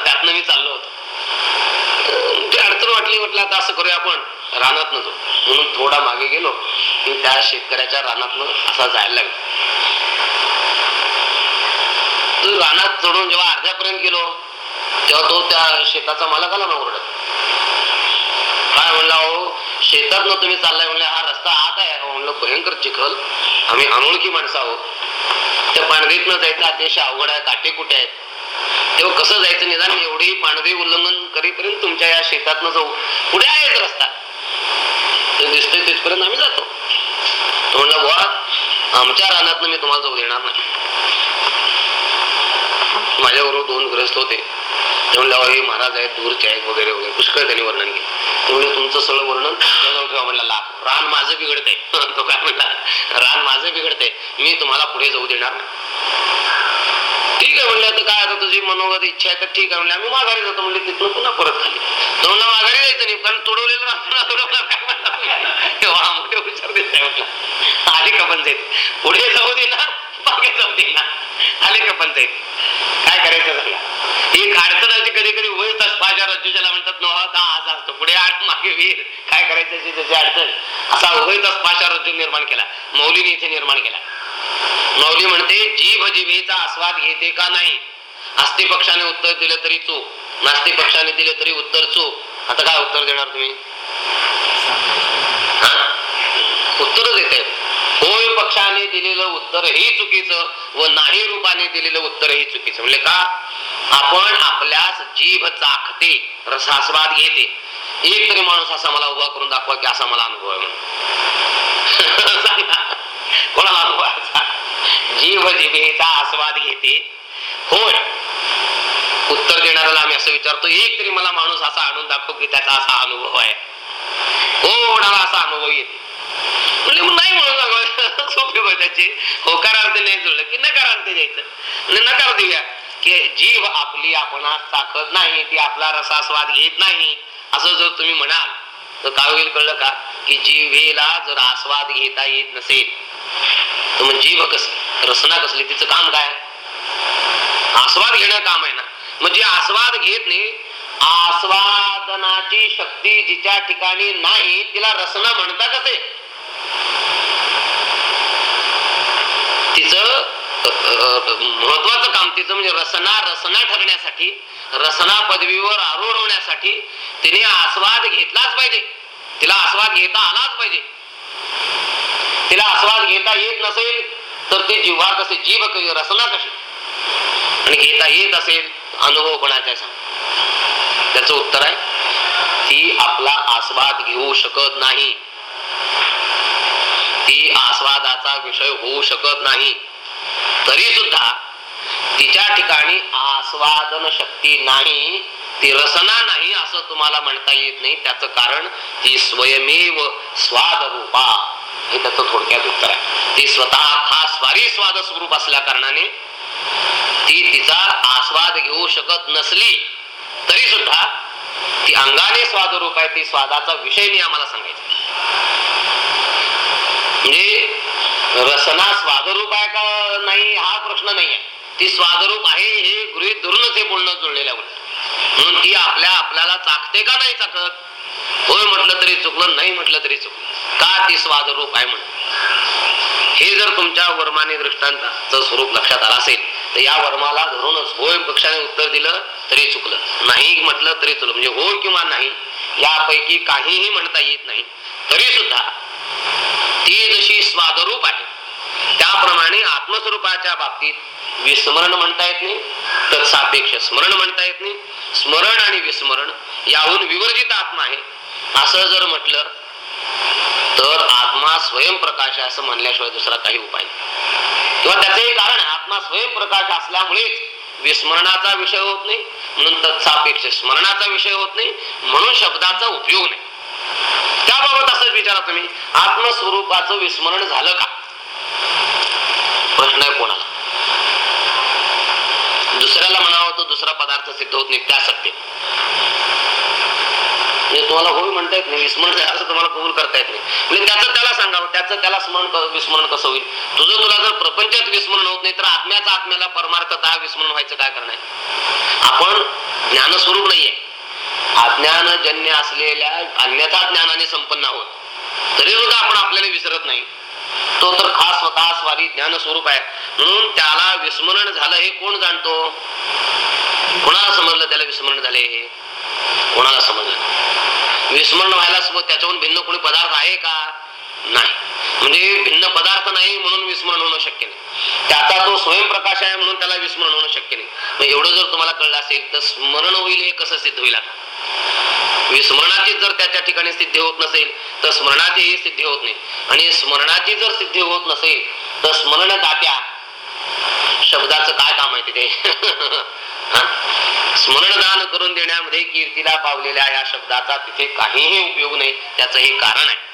त्यातनं मी चाललो होतो. ते अडचण वाटली म्हटलं आता असं करूया आपण. रानात नव्हतो. म्हणून थोडा मागे गेलो. की त्या शेतकऱ्याच्या रानातनं असा जायला लागलो. तो रानात चढून जेव्हा अर्ध्यापर्यंत गेलो तेव्हा तो त्या शेताचा मालक आला ना ओरडत. काय म्हणला हो शेतात न तुम्ही चाललाय. म्हणले हा रस्ता आत आहे. अहो, म्हणलं भयंकर चिखल. आम्ही अनोळखी माणसं आहोत. त्या पांढरीतनं जायचं अतिशय अवघड आहे. काटे कुठे आहेत? तेव्हा कसं जायचं निदान एवढी पांढरी उल्लंघन करीपर्यंत तुमच्या या शेतात जाऊ पुढे आहेत रस्ता ते दिसतोय तिथपर्यंत आम्ही जातो. तो म्हणला बुवा आमच्या रानात मी तुम्हाला जाऊ देणार नाही. माझ्याबरोबर दोन ग्रस्त होते. ते म्हणले हे महाराज आहेत दूरचे आहेत वगैरे वगैरे. पुष्कळ त्यांनी वर्णन केलं. म्हणजे तुमचं सगळं वर्णन ठेवा. म्हणला लाख रान माझं बिघडते तो काय म्हणला रान माझं बिघडते मी तुम्हाला पुढे जाऊ देणार नाही. ठीक आहे म्हणलं आता काय आता तुझी मनोगत इच्छा आहे तर ठीक आहे म्हणलं. आम्ही माघारी जातो म्हणले तिथून पुन्हा परत खाली. तो माघारी जायचं नाही कारण तुडवलेलं तेव्हा मोठे म्हटलं. का पुढे जाऊ दे ना मागे जाऊ दे ना. आले का पंचायत काय करायचं झालं? एक अडचण अशी कधी कधी होईल माझ्या रज्जूच्याला म्हणतात नवा का असा असतो पुढे आठ मागे वीर. काय करायचं त्याची अडचण? असा होईल पाशा रज्जू निर्माण केला. मौलीने इथे निर्माण केला. मौली म्हणते जीभ जिभेचा आस्वाद घेते का नाही? आस्ती पक्षाने उत्तर दिलं तरी चूक. नास्ती पक्षाने दिले तरी उत्तर चूक. आता काय उत्तर देणार तुम्ही? हा? उत्तर देते होय पक्षाने दिलेलं उत्तरही चुकीचं व नाही रूपाने दिलेलं उत्तरही चुकीचं. म्हणजे का? आपण आपल्याच जीभ चाखते रसास्वाद घेते. एक तरी माणूस असा मला उभा करून दाखवा की असा मला अनुभव आहे म्हणून. सांगा. कोणाला जीभ जिभेचा आस्वाद घेते. होय. उत्तर देणाऱ्याला आम्ही असं विचारतो एक तरी मला माणूस असा आणून दाखव की त्याचा असा अनुभव आहे. कोणाला असा अनुभव येते? म्हणजे मग नाही म्हणून सांगावं सोपी गोष्ट त्याची होकारार्थ नाही जुळलं की नकारार्थ द्यायचं आणि नकार देऊया. की जीव आपली आपणास ताकद नाही ती आपला रसास्वाद घेत नाही. असं जर तुम्ही म्हणाल तर काय होईल कळलं का? की जीवेला जर आस्वाद घेता येत नसेल मग जीव कस रसना कसली तिचं काम काय? आस्वाद घेणं काम आहे ना. म्हणजे आस्वाद घेत नाही आस्वादनाची शक्ती जिच्या ठिकाणी नाही तिला रसना म्हणता कसे? तिचं महत्वाचं काम तिचं म्हणजे रसना रसना ठरण्यासाठी रसना पदवीवर आरूढ होण्यासाठी तिने आस्वाद घेतलाच पाहिजे. तिला आस्वाद घेता आलाच पाहिजे. तिला आस्वाद घेता येत नसेल तर ती जिव्हा कसे जीभ कशी रसना कशी? आणि घेता येत असेल अनुभव कोणाचा सांग? उत्तर आहे ती आपला आस्वाद घेऊ शकत नाही. ती आस्वादाचा विषय होऊ शकत नाही. तरी सुद्धा तिच्या ठिकाणी आस्वादन शक्ती नाही ती रसना नाही असं तुम्हाला म्हणता येत नाही. त्याच कारण ती स्वयमेव स्वाद रूपा हे त्याचं थोडक्यात उत्तर आहे. ती स्वतः हा स्वारी स्वाद स्वरूप असल्या कारणाने ती तिचा आस्वाद घेऊ शकत नसली तरी सुद्धा ती अंगाने स्वादरूप आहे ती स्वादाचा विषय नाही आम्हाला सांगायचा. म्हणजे रसना स्वादरूप आहे का नाही हा प्रश्न नाही आहे. ती स्वादरूप आहे हे गृहित धरूनच हे बोलणं जुळलेल्या म्हणून ती आपल्या आपल्याला चाकते का नाही चाकत होय म्हटलं तरी चुकलं नाही म्हटलं तरी चुकलं. का ती स्वादरूप आहे म्हणून हे जर तुमच्या वर्माने दृष्टांताचं स्वरूप लक्षात आलं असेल तर या वर्माला धरूनच होय पक्षाने उत्तर दिलं तरी चुकलं. नाही म्हटलं तरी चुकलं. म्हणजे होय किंवा नाही यापैकी काहीही म्हणता येत नाही. तरी सुद्धा ती जशी स्वादरूप आहे त्याप्रमाणे आत्मस्वरूपाच्या बाबतीत विस्मरण म्हणता येत नाही तर सापेक्ष स्मरण म्हणता येत नाही. स्मरण आणि विस्मरण याहून विवर्जित आत्मा आहे. असं जर म्हटलं तर आत्मा स्वयंप्रकाश आहे असं म्हणल्याशिवाय दुसरा काही उपाय नाही. किंवा त्याचंही कारण आत्मा स्वयंप्रकाश असल्यामुळेच विस्मरणाचा विषय होत नाही म्हणून तत्सापेक्ष स्मरणाचा विषय होत नाही म्हणून शब्दाचा उपयोग नाही. त्याबाबत असंच विचारा तुम्ही आत्मस्वरूपाचं विस्मरण झालं का? प्रश्न आहे कोणाला? दुसऱ्याला म्हणावं तो दुसरा पदार्थ सिद्ध होत नाही त्या सत्य म्हणजे तुम्हाला होय म्हणता येत नाही विस्मरण असं तुम्हाला कबूल करता येत नाही. म्हणजे त्याचं त्याला सांगावं त्याचं त्याला स्मरण विस्मरण कसं होईल? तुझं तुला जर प्रपंचात विस्मरण होत नाही तर आत्म्याचा आत्म्याला परमार्थता विस्मरण व्हायचं काय करणार आपण ज्ञानस्वरूप नाहीये. अज्ञानजन्य असलेल्या अन्यथा ज्ञानाने संपन्न आहोत. तरी सुद्धा आपण आपल्याला विसरत नाही. तो तर खास स्वतः स्वारी ज्ञान स्वरूप आहे. म्हणून त्याला विस्मरण झालं हे कोण जाणतो? कोणाला समजलं त्याला विस्मरण झाले हे? कोणाला समजलं? विस्मरण व्हायला सो- त्याच्याहून भिन्न कोणी पदार्थ आहे का? नाही. म्हणजे भिन्न पदार्थ नाही म्हणून विस्मरण होणं शक्य नाही. त्याचा तो स्वयंप्रकाश आहे म्हणून त्याला विस्मरण होणं शक्य नाही. एवढं जर तुम्हाला कळलं असेल तर स्मरण होईल हे कसं सिद्ध होईल आता? विस्मरणाची जर त्याच्या ठिकाणी सिद्धी होत नसेल तर स्मरणाची ही सिद्धी होत नाही. आणि स्मरणाची जर सिद्धी होत नसेल तर स्मरण दात्या शब्दाचं काय काम आहे तिथे? स्मरणदान करून देण्यामध्ये कीर्तीला पावलेल्या या शब्दाचा तिथे काहीही उपयोग नाही त्याचं हे कारण आहे.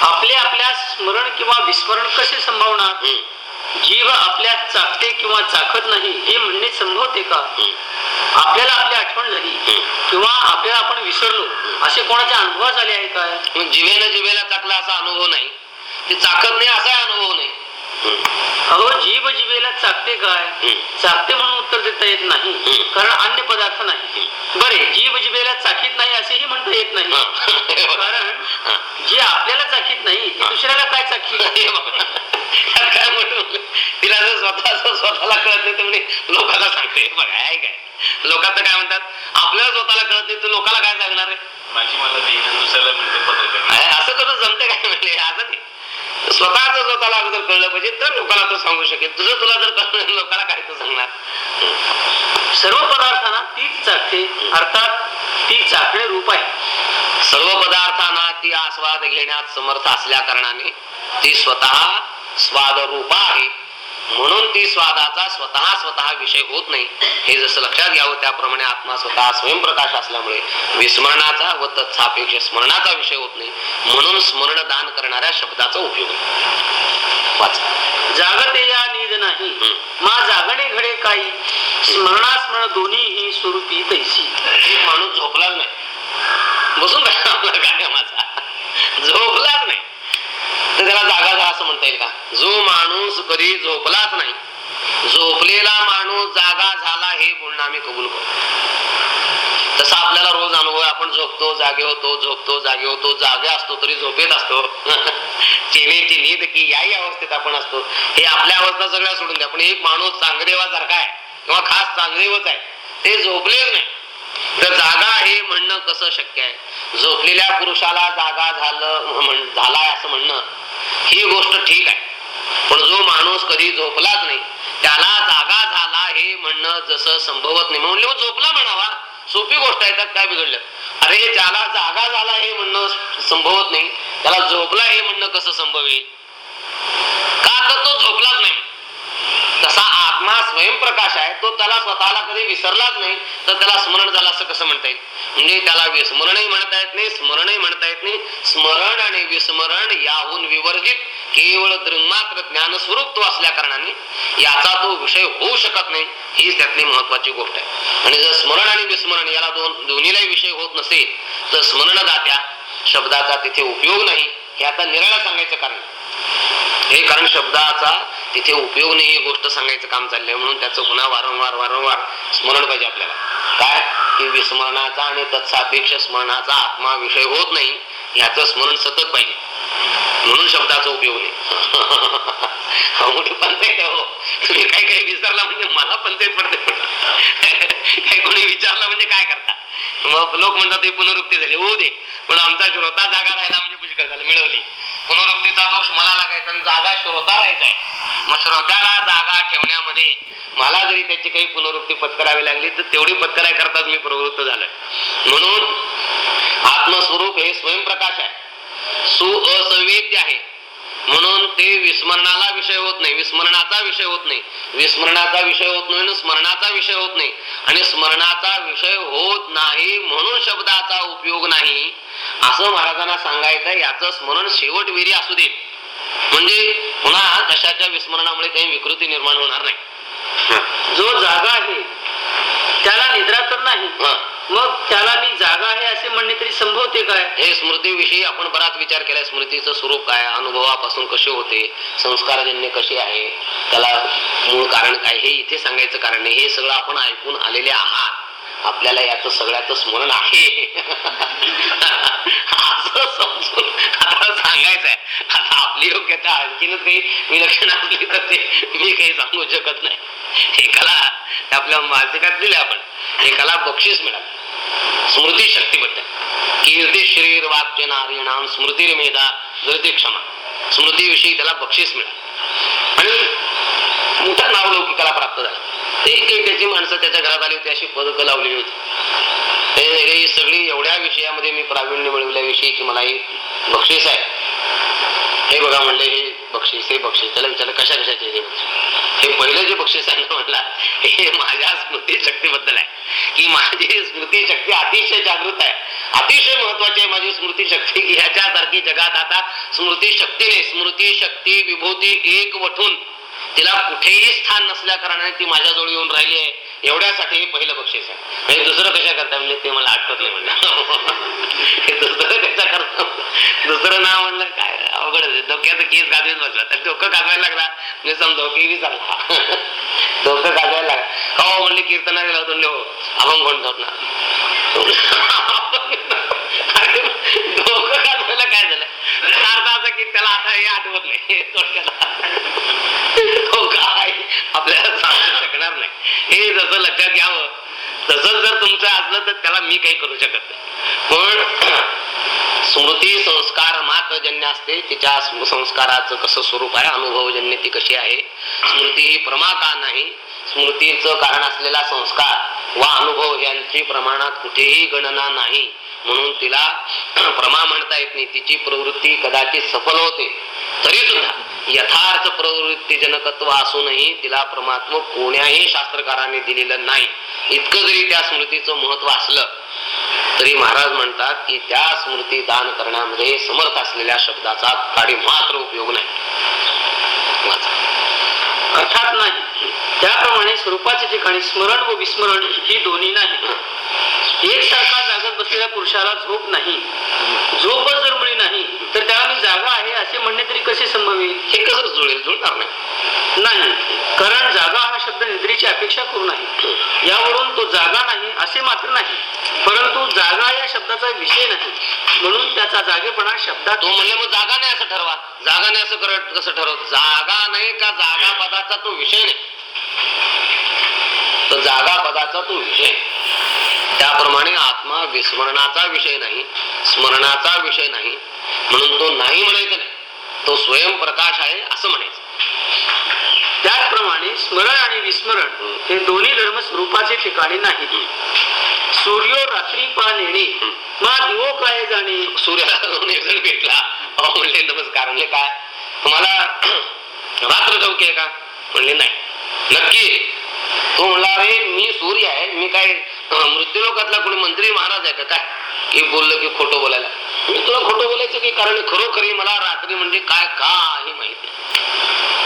आपले आपल्या स्मरण किंवा विस्मरण कसे संभवणार? जीव आपल्या चाकते किंवा चाखत नाही हे म्हणणे संभवते का? आपल्याला आपली आठवण झाली. किंवा आपल्याला आपण विसरलो असे कोणाच्या अनुभवास आले आहे काय?
जिभेनं जिभेला चाकला असा अनुभव नाही. ते चाकत नाही असा अनुभव नाही.
अहो जीव जीवेला चाकते काय. चाकते म्हणून उत्तर देता येत नाही. कारण अन्य पदार्थ नाही. बरे जीव जीवेला चाकीत नाही असेही म्हणता येत नाही. कारण. जे आपल्याला चाकीत नाही ते दुसऱ्याला काय चाकीत.
त्यात काय म्हटलं तिला जर स्वतः स्वतःला कळत नाही तर म्हणे लोकांना सांगते. बघा आहे काय लोक आता काय म्हणतात? आपल्याला स्वतःला कळत नाही तर लोकांना काय सांगणार आहे?
माझी मला दुसऱ्याला म्हणते
असं करून जमते काय म्हणले असं नाही. स्वतःच स्वतःला अगोदर कळलं पाहिजे तर लोकांना तो सांगू शकेल. तुझं तुला जर कळलं लोकांना काय तो सांगणार?
सर्व पदार्थांना तीच चाकते अर्थात ती चाकणे रूप आहे.
सर्व पदार्थांना ती आस्वाद घेण्यात समर्थ असल्या कारणाने ती स्वतः स्वाद रूपा आहे. म्हणून ती स्वादाचा स्वतः स्वतः विषय होत नाही. हे जसं लक्षात घ्यावं त्याप्रमाणे आत्मा स्वतः स्वयंप्रकाश असल्यामुळे विस्मरणाचा व तत्सापेक्ष स्मरणाचा विषय होत नाही. म्हणून स्मरण दान करणाऱ्या शब्दाचा उपयोग
जागते या नीद नाही. मा जागणे घडे काही. स्मरणास्मरण दोन्ही ही स्वरूपी तैसी.
माणूस झोपलाच नाही. बसून राहिला माझा झोपलाच नाही. तर त्याला जागा झाला असं म्हणता येईल का? जो माणूस कधी झोपलाच नाही झोपलेला माणूस जागा झाला हे बोलणं आम्ही कबूल करू. तसा आपल्याला रोज अनुभव आहे. आपण झोपतो जागे होतो झोपतो जागे होतो जागे असतो तरी झोपेत असतो. चेनेची नीद की याही अवस्थेत आपण असतो. हे आपल्या अवस्था सगळ्या सोडून द्या. पण एक माणूस चांगदेवासारखा आहे किंवा खास चांगदेवच आहे ते झोपलेच नाही. तर जागा हे म्हणणं कसं शक्य आहे? झोपलेल्या पुरुषाला जागा झालं म्हण- झालाय असं म्हणणं ही गोष्ट ठीक आहे. पण जो माणूस कधी झोपलाच नाही त्याला जागा झाला हे म्हणणं जसं संभवत नाही. म्हणले मग झोपला म्हणावा. सोपी गोष्ट आहे त्यात काय बिघडलं? अरे ज्याला जागा झाला हे म्हणणं संभवत नाही त्याला झोपला हे म्हणणं कसं संभवेल? का तर तो झोपलाच नाही? तसा आत्मा स्वयंप्रकाश आहे तो त्याला स्वतःला कधी विसरलाच नाही तर त्याला स्मरण झालं असं कसं म्हणता येईल? म्हणजे त्याला विस्मरणही म्हणता येत नाही स्मरणही म्हणता येत नाही. स्मरण आणि विस्मरण याहून विवर्जित केवळ दृंगमात्र ज्ञानस्वरूप तो असल्या कारणाने याचा तो विषय होऊ शकत नाही. ही त्यातली महत्वाची गोष्ट आहे. आणि जर स्मरण आणि विस्मरण याला दोन दोन्हीलाही विषय होत नसेल तर स्मरणदात्या शब्दाचा तिथे उपयोग नाही हे आता निराळा सांगायचं कारण हे कारण शब्दाचा तिथे उपयोग नाही ही गोष्ट सांगायचं काम चाललंय म्हणून त्याचं पुन्हा वारंवार वारंवार स्मरण पाहिजे आपल्याला. काय? की विस्मरणाचा आणि तत्सापेक्ष स्मरणाचा आत्मा विषय होत नाही याचं स्मरण सतत पाहिजे. म्हणून शब्दाचा उपयोग नाही. हा, मोठी पंचायत हो. तुम्ही काही काही विसरला म्हणजे मला पंचायत पडते. काही कोणी विचारलं म्हणजे काय करता? मग लोक म्हणतात पुनरुक्ती झाली. होऊ दे. पण आमचा श्रोता जागा राहिला म्हणजे पुष्कळ झालं. मिळवली. पुनरुक्तीचा दोष मला लागायचा आणि जागा श्रोता राहायचा मग श्रोत्याला जागा ठेवण्यामध्ये मला जरी त्याची काही पुनरुक्ती पत्करावी लागली तर तेवढी पत्कराय करताच मी प्रवृत्त झालोय. म्हणून आत्मस्वरूप हे स्वयंप्रकाश आहे. सु सुअसंवेद्य आहे. म्हणून ते विस्मरणाला विषय होत नाही. विस्मरणाचा विषय होत नाही. विस्मरणाचा विषय होत नाही स्मरणाचा विषय होत नाही. आणि स्मरणाचा विषय होत नाही म्हणून शब्दाचा उपयोग नाही. असं महाराजांना सांगायचं याचं स्मरण शेवट विरी असू देत म्हणजे पुन्हा कशाच्या विस्मरणामुळे काही विकृती निर्माण होणार नाही.
जो जागा आहे त्याला निद्रा तर नाही. मग त्याला मी जागा आहे असे म्हणणे तरी संभवते काय?
हे स्मृतीविषयी आपण बराच विचार केलाय. स्मृतीचं स्वरूप काय? अनुभवापासून कसे होते? संस्कारजन्य कसे आहे? त्याला मूळ कारण काय? हे इथे सांगायचं कारण नाही. हे सगळं आपण ऐकून आलेले आहात. आपल्याला याचं सगळ्याच स्मरण आहे. असं समजून आता सांगायचं आहे आता आपली योग्यता आणखीनच काही विलक्षण असली तर ते मी काही सांगू शकत नाही. एकाला आपल्या मासिकात दिले आपण. एकाला बक्षीस मिळालं. स्मृती शक्तीबद्दल. कीर्ती शरीर वाक्य नारीणाम स्मृती मेधा धरती क्षमा. स्मृतीविषयी त्याला बक्षीस मिळालं. आणि मोठा नाव प्राप्त झाला. एक एक त्याची माणसं त्याच्या घरात आली होती अशी पदकं लावलेली होती. हे सगळी एवढ्या विषयामध्ये मी प्रावीण्य मिळवल्याविषयीची मला ही बक्षीस आहे. हे बघा म्हणले हे बक्षीस हे बक्षीस. त्याला विचारलं कशा कशाचे हे हे पहिलं जे बक्षीस आहे ना हे माझ्या स्मृती शक्तीबद्दल आहे. की माझी स्मृती शक्ती अतिशय जागृत आहे. अतिशय महत्वाची आहे माझी स्मृती शक्ती ह्याच्यासारखी जगात आता स्मृती शक्तीने स्मृती शक्ती विभूती एक वठून तिला कुठेही स्थान नसल्या कारणाने ती माझ्याजवळ येऊन राहिली आहे. एवढ्यासाठी हे पहिलं बक्षीस आहे. हे दुसरं कशा करता म्हणजे ते मला आठवत नाही म्हणलं. हे दुसरं कशा करता? दुसरं नाव म्हणलं काय अवघड धोक्याचं डोक्याचं केस गाजवीत बसला तर डोकं गाजवायला लागला. म्हणजे समजा की विचारला डोकं गाजवायला लागला. हो म्हणले कीर्तना लावतो होतो. हो अभंग कोण जात ना. धोकं डोकं गाजवायला काय झालं? शारदाचं अर्थ असा की त्याला आता हे आठवत नाही. हो काय? आपल्याला सांगू शकणार नाही. हे जसं लक्षात घ्यावं तसंच जर तुमचं असलं तर त्याला मी काही करू शकत नाही. पण स्मृती संस्कार मातजन्य असते. तिच्या संस्काराचं कसं स्वरूप आहे अनुभवजन्य ती कशी आहे? स्मृती ही प्रमा का नाही? स्मृतीचं कारण असलेला संस्कार वा अनुभव यांची प्रमाणात कुठेही गणना नाही. म्हणून तिला प्रमा म्हणता येत नाही. तिची प्रवृत्ती कदाचित सफल होते. तरी सुद्धा यथार्थ प्रवृत्ती जनकत्व असूनही तिला प्रमात्व कोण्याही शास्त्रकाराने दिलेलं नाही. इतकं जरी त्या स्मृतीचं महत्त्व असलं तरी महाराज म्हणतात की त्या स्मृती दान करण्यामध्ये समर्थ असलेल्या शब्दाचा काडी मात्र उपयोग नाही.
अर्थात नाही. त्याप्रमाणे स्वरूपाच्या ठिकाणी स्मरण व विस्मरण ही दोन्ही नाही. एकसारखा जागत बसलेल्या पुरुषाला झोप नाही. झोपच जर मुळी नाही. तर त्याला मी जागा आहे असे म्हणणे तरी कसे संभवेल
हे कसं जुळेल? जुळणार नाही.
कारण जागा हा शब्द निद्रेची अपेक्षा करून आहे यावरून तो जागा नाही असे मात्र नाही. परंतु जागा या शब्दाचा विषय नाही. म्हणून त्याचा जागेपणा शब्दात
तो म्हणले मग जागा नाही असं ठरवा. जागा नाही असं करत कसं ठरवत? जागा नाही का जागा पदाचा तो विषय नाही? तर जागा पदाचा तो विषय त्याप्रमाणे आत्मा विस्मरणाचा विषय नाही स्मरणाचा विषय नाही. म्हणून तो नाही म्हणायचं नाही. तो स्वयंप्रकाश आहे असं म्हणायचं.
त्याचप्रमाणे स्मरण आणि विस्मरण हे दोन्ही धर्म स्वरूपाचे ठिकाणी नाहीत. सूर्यो रात्री पा नेणे मा दिवो काय जाणे?
सूर्याला जाऊन एक जण भेटला अहो म्हणले नमस्कार म्हणले काय? तुम्हाला रात्र चौकी आहे का? म्हणले नाही. नक्की. तो म्हणला अरे मी सूर्य आहे. मी काय मृत्यू मृत्यूलोकातला कोणी मंत्री महाराज आहे का? काय? की बोललं की खोटं बोलायला. मी तुला खोटं बोलायचं की कारण खरोखरी मला रात्री म्हणजे काय काही माहीत नाही.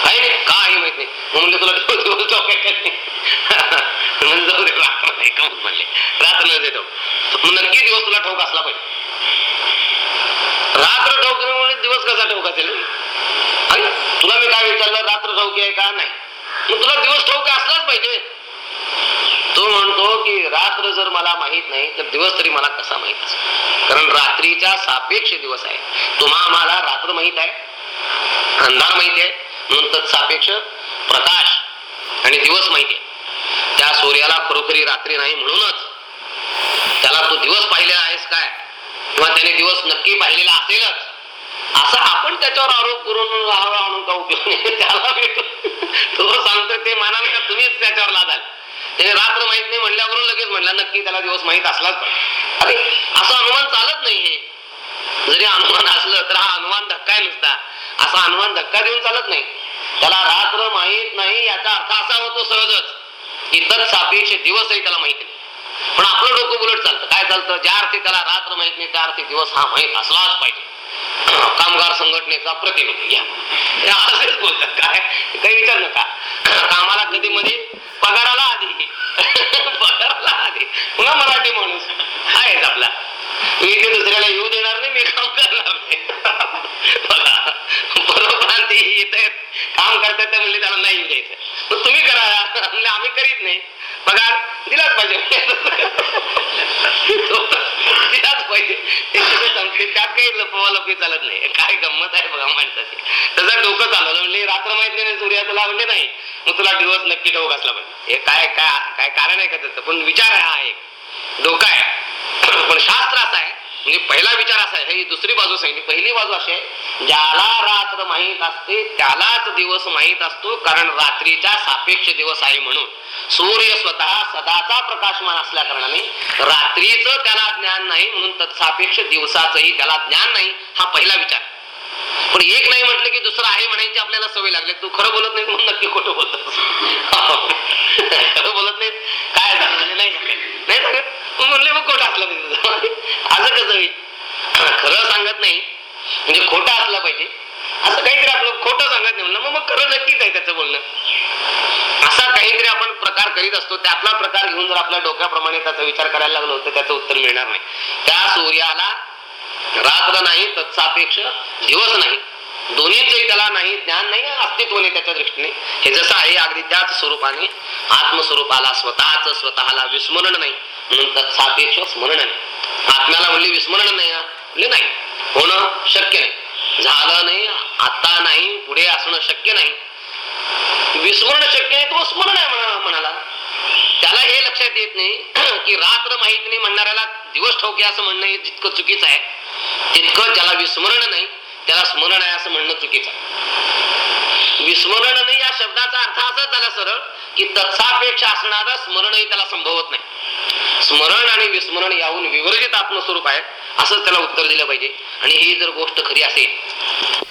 काही नाही काही माहीत नाही. म्हणजे तुला बोलतो नाही. म्हणजे जाऊ दे रात्र नाही का म्हणले. रात्र न देतो. मग नक्की दिवस तुला ठोक असला पाहिजे. रात्र ठोक म्हणजे दिवस कसा ठोक असेल? अरे तुला मी काय विचारलं रात्र ठाऊकी आहे का? नाही. मग तुला दिवस ठाऊक असलाच पाहिजे. तो म्हणतो की रात्र जर मला माहीत नाही तर दिवस तरी मला कसा माहीत असेल? कारण रात्रीच्या सापेक्ष दिवस आहे. तुम्हा मला रात्र माहीत आहे अंधार माहिती आहे म्हणून तत्सापेक्ष प्रकाश आणि दिवस माहिती आहे. त्या सूर्याला खरोखरी रात्री नाही म्हणूनच त्याला तू दिवस पाहिलेला आहेस काय? किंवा त्याने दिवस नक्की पाहिलेला असेलच? असं आपण त्याच्यावर आरोप करून राहावा आणून का उपयोग नाही? त्याला भेटू तो सांगतो ते मानाल का? तुम्हीच त्याच्यावर लादाल. ते रात्र माहीत नाही म्हणल्यावरून लगेच म्हणला नक्की त्याला दिवस माहीत असलाच पाहिजे. अरे असं अनुमान चालत नाहीये जरी अनुमान असलं तर हा अनुमान धक्का नसता. असा अनुमान धक्का देऊन चालत नाही. त्याला रात्र माहीत नाही याचा अर्थ असा होतो सहजच. इतर सापेक्ष दिवसही त्याला माहीत नाही. पण आपलं डोकं उलट चालतं. काय चालतं? ज्या अर्थी त्याला रात्र माहीत नाही त्या अर्थी दिवस हा माहीत असलाच पाहिजे. कामगार संघटनेचा प्रतिनिधी घ्या असेच बोलतात. काय? काही विचार नका. कामाला कधी मध्ये पगाराला आधी. पगाराला आधी. पुन्हा मराठी माणूस. आहेच आपला. मी ते दुसऱ्याला येऊ देणार नाही मी काम करणार नाही. बघा बरोबर येत आहेत काम करतात ते म्हणले त्याला नाही येऊ द्यायचं. मग तुम्ही करा. म्हणले आम्ही करीत नाही. पगार दिलाच पाहिजे. दिलाच पाहिजे. संपली. त्यात काही लपवा लपी चालत नाही. काय गंमत आहे बघा माणसाची. तसं डोकं चालवलं म्हणजे रात्र माहिती नाही सूर्याचं तुला नाही. मग तुला दिवस नक्की ठोक असला पाहिजे हे काय काय काय कारण आहे का त्याचं? पण विचार आहे हा एक. डोका आहे. पण शास्त्र असा आहे म्हणजे पहिला विचार असा आहे ही दुसरी बाजू सांगितली. पहिली बाजू अशी आहे ज्याला रात्र माहीत असते त्यालाच दिवस माहीत असतो कारण रात्रीचा सापेक्ष दिवस आहे म्हणून. सूर्य स्वतः सदाचा प्रकाशमान असल्या कारणाने रात्रीचं त्याला ज्ञान नाही म्हणून तत्सापेक्ष दिवसाचंही त्याला ज्ञान नाही हा पहिला विचार. पण एक नाही म्हटलं की दुसरं आहे म्हणायची आपल्याला सवय लागली. तू खरं बोलत नाही म्हणून नक्की खोटं बोलत खरं बोलत नाही काय झालं? म्हणजे नाही सांगत. नाही सांगत? मग म्हणले मग खोटं असलं पाहिजे असं कसं होईल? खरं सांगत नाही. म्हणजे खोटं असलं पाहिजे. असं काहीतरी आपलं खोटं सांगत नाही म्हणलं. मग मग खरं नक्कीच आहे त्याचं बोलणं. असा काहीतरी आपण प्रकार करीत असतो. त्यातला प्रकार घेऊन जर आपल्या डोक्याप्रमाणे त्याचा विचार करायला लागलो तर त्याचं उत्तर मिळणार नाही. त्या सूर्याला रात्र नाही तत्सापेक्ष दिवस नाही. दोन्हीचे त्याला नाही ज्ञान नाही अस्तित्व नाही त्याच्या दृष्टीने. हे जसं आहे अगदी त्याच स्वरूपाने. आत्मस्वरूपाला स्वतःच स्वतःला विस्मरण नाही. म्हणून तत्सापेक्ष स्मरण नाही. आत्म्याला म्हणले विस्मरण नाही म्हणले नाही. होणं शक्य नाही. झालं नाही आता नाही पुढे असणं शक्य नाही. विस्मरण शक्य नाही तो स्मरण आहे म्हणाला. त्याला हे लक्षात येत नाही की रात्र माहीत नाही म्हणणाऱ्याला दिवस ठोके असं म्हणणं हे जितकं चुकीचं आहे. तितकं ज्याला विस्मरण नाही त्याला स्मरण आहे असं म्हणणं चुकीचं विस्मरण नाही या शब्दाचा अर्थ असा झाला सरळ की तत्सापेक्षा असणारं स्मरणही त्याला संभवत नाही. स्मरण आणि विस्मरण याहून विवर्जित आत्मस्वरूप आहे असं त्याला उत्तर दिलं पाहिजे. आणि ही जर गोष्ट खरी असेल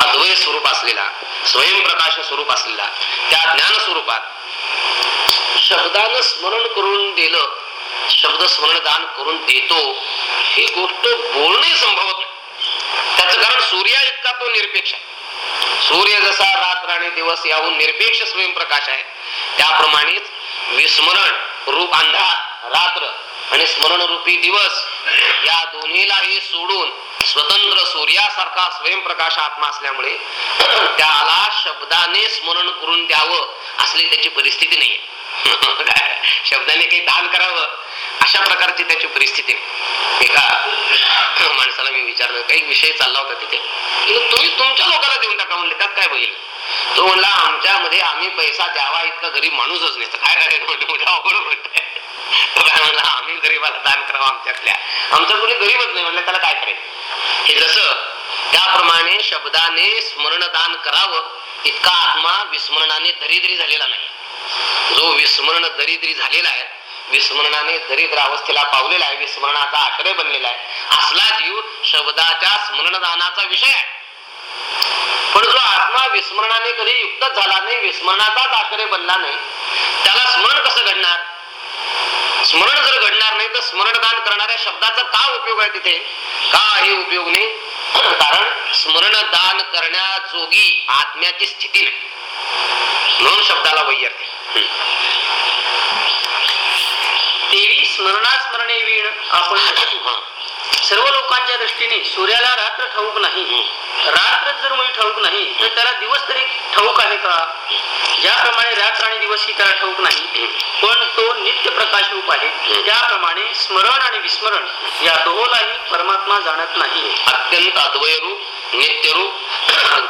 अद्वय स्वरूप असलेला स्वयंप्रकाश स्वरूप असलेला त्या ज्ञान स्वरूपात शब्दानं स्मरण करून दिलं शब्द स्मरण दान करून देतो ही गोष्ट बोलणे संभवत नाही. त्याच कारण सूर्या इतका तो निरपेक्ष आहे. सूर्य जसा रात्र आणि दिवस याहून निरपेक्ष स्वयंप्रकाश आहे. त्याप्रमाणेच विस्मरण रूप अंधार रात्र आणि स्मरण रूपी दिवस या दोन्हीलाही सोडून स्वतंत्र सूर्यासारखा स्वयंप्रकाश आत्मा असल्यामुळे त्याला शब्दाने स्मरण करून द्यावं असली त्याची परिस्थिती नाहीये. काय? शब्दाने काही दान करावं अशा प्रकारची त्याची परिस्थिती एका माणसाला मी विचारलं काही विषय चालला होता तिथे? तुम्ही तुमच्या लोकांना देऊन टाका म्हणले त्यात काय होईल तो म्हणला आमच्यामध्ये आम्ही पैसा द्यावा इतका गरीब माणूसच नाही. काय करायचं अवघड गोष्ट आम्ही गरीबाला दान करावं आमच्यातल्या. आमचं कोणी गरीबच नाही म्हणलं त्याला काय करायचं हे जसं त्याप्रमाणे शब्दाने स्मरणदान करावं इतका आत्मा विस्मरणाने दरिद्री झालेला नाही. जो विस्मरण दरिद्री झालेला आहे विस्मरणाने दरिद्र अवस्थेला पावलेला आहे विस्मरणाचा आश्रय बनलेला आहे असला जीव शब्दाच्या स्मरणदानाचा विषय आहे. पण जो आत्मा विस्मरणाने कधी युक्तच झाला नाही विस्मरणाचाच आश्रय बनला नाही त्याला स्मरण कसं घडणार? स्मरण जर घडणार नाही तर स्मरणदान करणाऱ्या शब्दाचा का उपयोग आहे तिथे काही उपयोग नाही कारण स्मरणदान करण्याजोगी आत्म्याची स्थिती नाही म्हणून शब्दाला वैयर्थ आहे.
देवी स्मरणास्मरणे वीण आपण. सर्व लोकांच्या दृष्टीने सूर्याला रात्र ठाऊक नाही. रात्र जर मुळी ठाऊक नाही तर त्याला दिवस तरी ठाऊक आहे का? ज्याप्रमाणे रात्र आणि दिवस ही त्याला ठाऊक नाही पण तो नित्य प्रकाश रूप आहे त्याप्रमाणे स्मरण आणि विस्मरण या दोहोलाही परमात्मा जाणत नाही.
अत्यंत अद्वयरूप नित्यरूप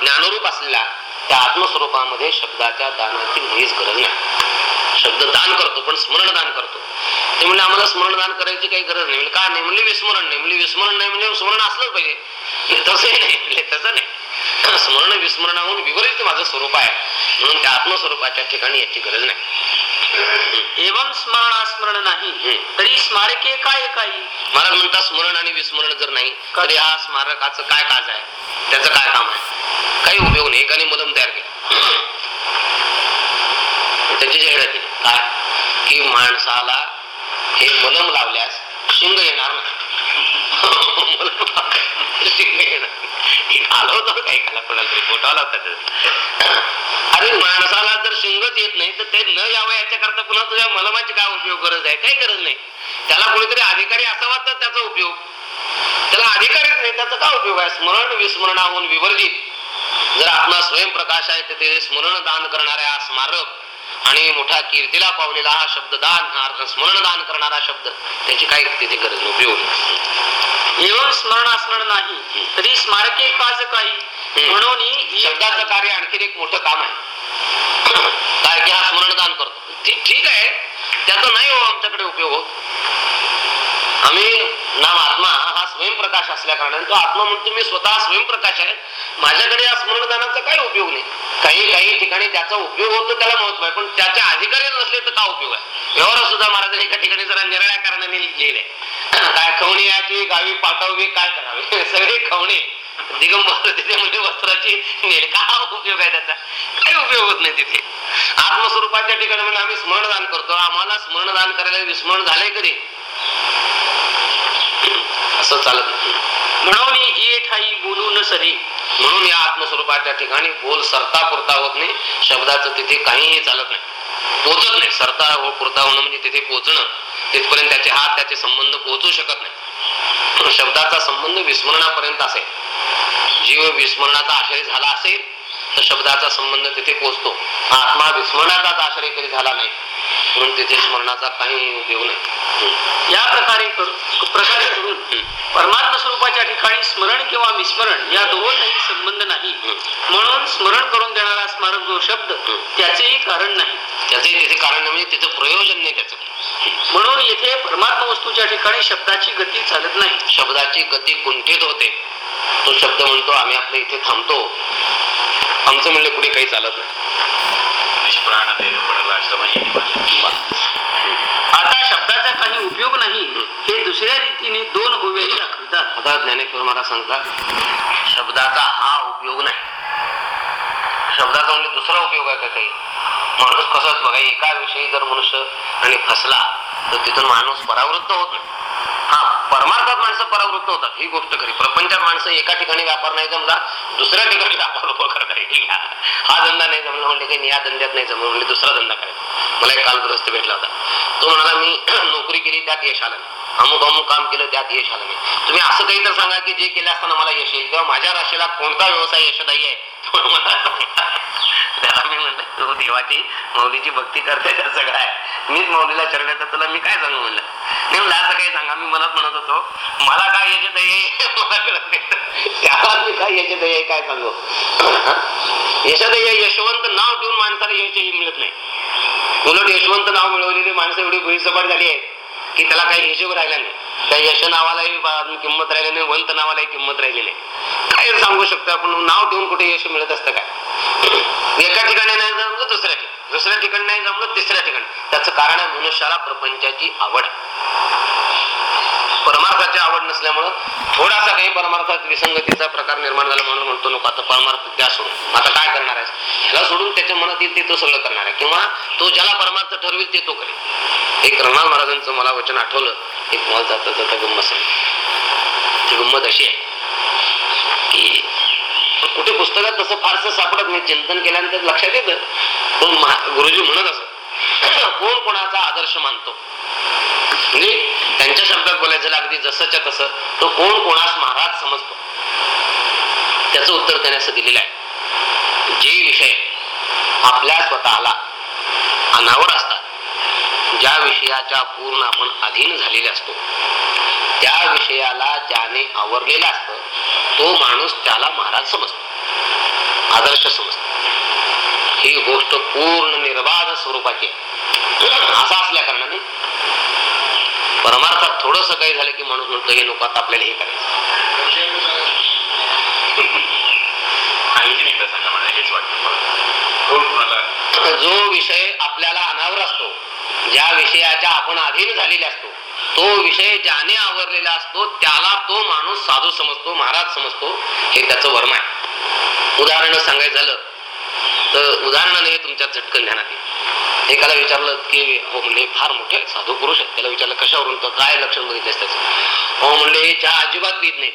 ज्ञानरूप असलेला त्या आत्मस्वरूपामध्ये शब्दाच्या दानाची मुळीच गरज नाही. शब्द दान करतो पण स्मरण दान करतो. ते म्हणजे आम्हाला स्मरण दान करायची काही गरज नाही. का नाही? म्हणजे विस्मरण नाही. म्हणजे विस्मरण नाही म्हणजे स्मरण असलंच पाहिजे. तसंही नाही. म्हणजे तसं नाही. स्मरण विस्मरणाहून विपरीत माझं स्वरूप आहे. म्हणून त्या आत्मस्वरूपाच्या ठिकाणी याची गरज नाही.
एवं स्मरणास्मरण नाही
हम्म.
तरी स्मारके काय काही?
महाराज म्हणतात स्मरण आणि विस्मरण जर नाही तर या स्मारकाचं काय काज आहे? त्याचं काय काम आहे? काही उपयोग नाही एकाने मलम तयार केलं. त्याची जाहिरात केली काय की माणसाला हे मलम लावल्यास शिंग येणार नाही. शिंग येणार नाही. आलो होतो काही कोणाला तरी. बोटावला होता अरे माणसाला जर शिंगच येत नाही तर ते न यावं याच्याकरता पुन्हा तुझ्या मलमाची काय उपयोग गरज आहे? काही गरज नाही. त्याला कोणीतरी अधिकारी असावा तर त्याचा उपयोग. त्याला अधिकारीच नाही त्याचा काय उपयोग आहे? स्मरण विस्मरणाहून विवर्जित. जर आपला स्वयंप्रकाश आहे तर ते स्मरण दान करणाऱ्या स्मारक आणि मोठ्या कीर्तीला पावलेला हा शब्ददान हा स्मरणदान करणारा शब्द. त्याची काही तिथे गरज उपयोग नाही.
एवढं स्मरण असणार नाही तरी स्मारके काज काही. म्हणून
शब्दाचं कार्य आणखीन एक मोठं काम आहे. काय की हा स्मरणदान करतो. ठी- ठीक आहे. त्याचा नाही हो आमच्याकडे उपयोग. होत आम्ही नाम आत्मा हा स्वयंप्रकाश असल्या कारणाने तो आत्मा म्हणतो मी स्वतः स्वयंप्रकाश आहे. माझ्याकडे या स्मरणदानाचा काही उपयोग नाही. काही काही ठिकाणी त्याचा उपयोग होतो त्याला महत्त्व आहे. पण त्याचे अधिकारी नसले तर काय उपयोग आहे? व्यवहार सुद्धा महाराजांनी एका ठिकाणी जरा निराळ्या कारणाने लिहिले काय खवणी याची गावी पाठवावी काय करावे? सगळे खवणे. दिगंबर तिथे म्हणजे वस्त्राची नेल का उपयोग आहे त्याचा. काही उपयोग होत नाही तिथे. आत्मस्वरूपाच्या ठिकाणी म्हणजे आम्ही स्मरणदान करतो. आम्हाला स्मरणदान करायला विस्मरण झालंय कधी? असं चालत
म्हणून ये ठाई बोलू न सरे.
म्हणून या आत्मस्वरूपाच्या ठिकाणी बोल सरता पुरता होत नाही शब्दाचं तिथे काहीही चालत नाही. पोचत नाही. सरता हो पुरता होणं म्हणजे तिथे पोचणं. तिथपर्यंत त्याचे हात त्याचे संबंध पोहोचू शकत नाही. शब्दाचा संबंध विस्मरणापर्यंत असेल. जीव विस्मरणाचा आश्रय झाला असेल तर शब्दाचा संबंध तिथे पोचतो. आत्मा विस्मरणाचाच आश्रय कधी झाला नाही. म्हणून तिथे स्मरणाचा काही उपयोग नाही.
या प्रकारे कर- प्रकारे करून परमात्मा स्वरूपाच्या ठिकाणी स्मरण किंवा विस्मरण या दोहोचाही संबंध नाही. म्हणून स्मरण करून देणारा स्मारक जो शब्द त्याचेही कारण नाही.
त्याचे तिथे कारण नाही म्हणजे तिचं प्रयोजन नाही त्याचं.
म्हणून येथे परमात्मा वस्तूच्या ठिकाणी शब्दाची गती चालत नाही.
शब्दाची गती कुंठित होते. तो शब्द म्हणतो आम्ही आपल्या इथे थांबतो. आमचं म्हणले पुढे काही चालत नाही.
पडला
आता शब्दाचा काही उपयोग नाही हे दुसऱ्या रीतीने दोन ओव्याही दाखवतात
आता ज्ञानेश्वर मला सांगतात शब्दाचा हा उपयोग नाही. शब्दाचा म्हणजे दुसरा उपयोग आहे का काही? माणूस कसंच बघा एका विषयी जर मनुष्य आणि फसला तर तिथून माणूस परावृत्त होत नाही. परमार्थात माणसं परावृत्त होतात. ही गोष्ट खरी. प्रपंचात माणसं एका ठिकाणी व्यापार नाही जमला दुसऱ्या ठिकाणी व्यापार उभं करता येईल. हा धंदा नाही जमला म्हणले काही या धंद्यात नाही जमलं म्हणजे दुसरा धंदा करायचा. मला एक कालग्रस्त भेटला होता. तो म्हणाला मी नोकरी केली त्यात यश आलं नाही. अमुक अमुक काम केलं त्यात यश आलं नाही. तुम्ही असं काही तर सांगा की जे केलं असताना मला यश येईल. किंवा माझ्या राशीला कोणता व्यवसाय यशदायी आहे? त्याला मी म्हणलं तू देवाची मौलीची भक्ती करते त्या सगळं आहे मीच मौलीला चरण्याचं तुला मी काय सांगू म्हणलं? मी म्हणलं असं काही सांगा. मी मनात म्हणत होतो मला काय याचे आहे? त्याला मी काय याचे दय काय सांगू? यशात यशवंत नाव देऊन माणसाला यशही मिळत नाही. उलट यशवंत नाव मिळवलेली माणसं एवढी भुईसपाट झाली आहेत की त्याला काही हिशोब राहिला नाही. त्या यश नावालाही किंमत राहिली नाही वंत नावालाही किंमत राहिली नाही. काय सांगू शकतो आपण? नाव देऊन कुठे यश मिळत असतं काय? एका ठिकाणी नाही जमलं दुसऱ्या ठिकाणी. दुसऱ्या ठिकाणी नाही जमलं तिसऱ्या ठिकाणी. त्याचं कारण आहे मनुष्याला प्रपंचाची आवड परमार्थाची आवड नसल्यामुळं थोडासा काही परमार्थात विसंगतीचा प्रकार निर्माण झाला म्हणून म्हणतो नको आता परमार्थ द्या सोडून. आता काय करणार आहे ह्याला सोडून त्याच्या मनात येईल ते तो सगळं करणार आहे. किंवा तो ज्याला परमार्थ ठरवेल ते तो करेल. एक रणाल महाराजांचं मला वचन आठवलं. एक मला जाता जाता गंमत ती गंमत अशी आहे की पण कुठे पुस्तकात तसं फारसं सापडत नाही. चिंतन केल्यानंतर लक्षात येतं. पण गुरुजी म्हणत असत कोण कोणाचा आदर्श मानतो? म्हणजे त्यांच्या शब्दात बोलायचं अगदी जसंच्या तसं तो कोण कोणास महाराज समजतो? त्याचं उत्तर त्याने असं दिलेलं आहे. जे विषय आपल्या स्वतःला अनावर असतात ज्या विषयाच्या पूर्ण आपण अधीन झालेले असतो त्या विषयाला ज्याने आवरलेलं असतं तो माणूस त्याला महाराज समजतो. आदर्श समजतो. ही गोष्ट पूर्ण निर्बाध स्वरूपाची असं असल्या कारणाने परमार्थात थोडस काही झालं की माणूस म्हणतो हे नको आता आपल्याला हे करायचं.
कुणाला
जो विषय आपल्याला अनावर असतो ज्या विषयाच्या आपण अधीन झालेले असतो तो विषय ज्याने आवरलेला असतो त्याला तो माणूस साधू समजतो महाराज समजतो हे त्याचं वर्म आहे. उदाहरण सांगायचं झालं तर उदाहरणाने हे तुमच्या झटकन ध्यानात येईल एकाला विचारलं की हो म्हणले फार मोठे साधू पुरुष आहेत. त्याला विचारलं कशावरून? तर काय लक्षण बघितले त्याचं? हो म्हणले हे चहा अजिबात पित नाही.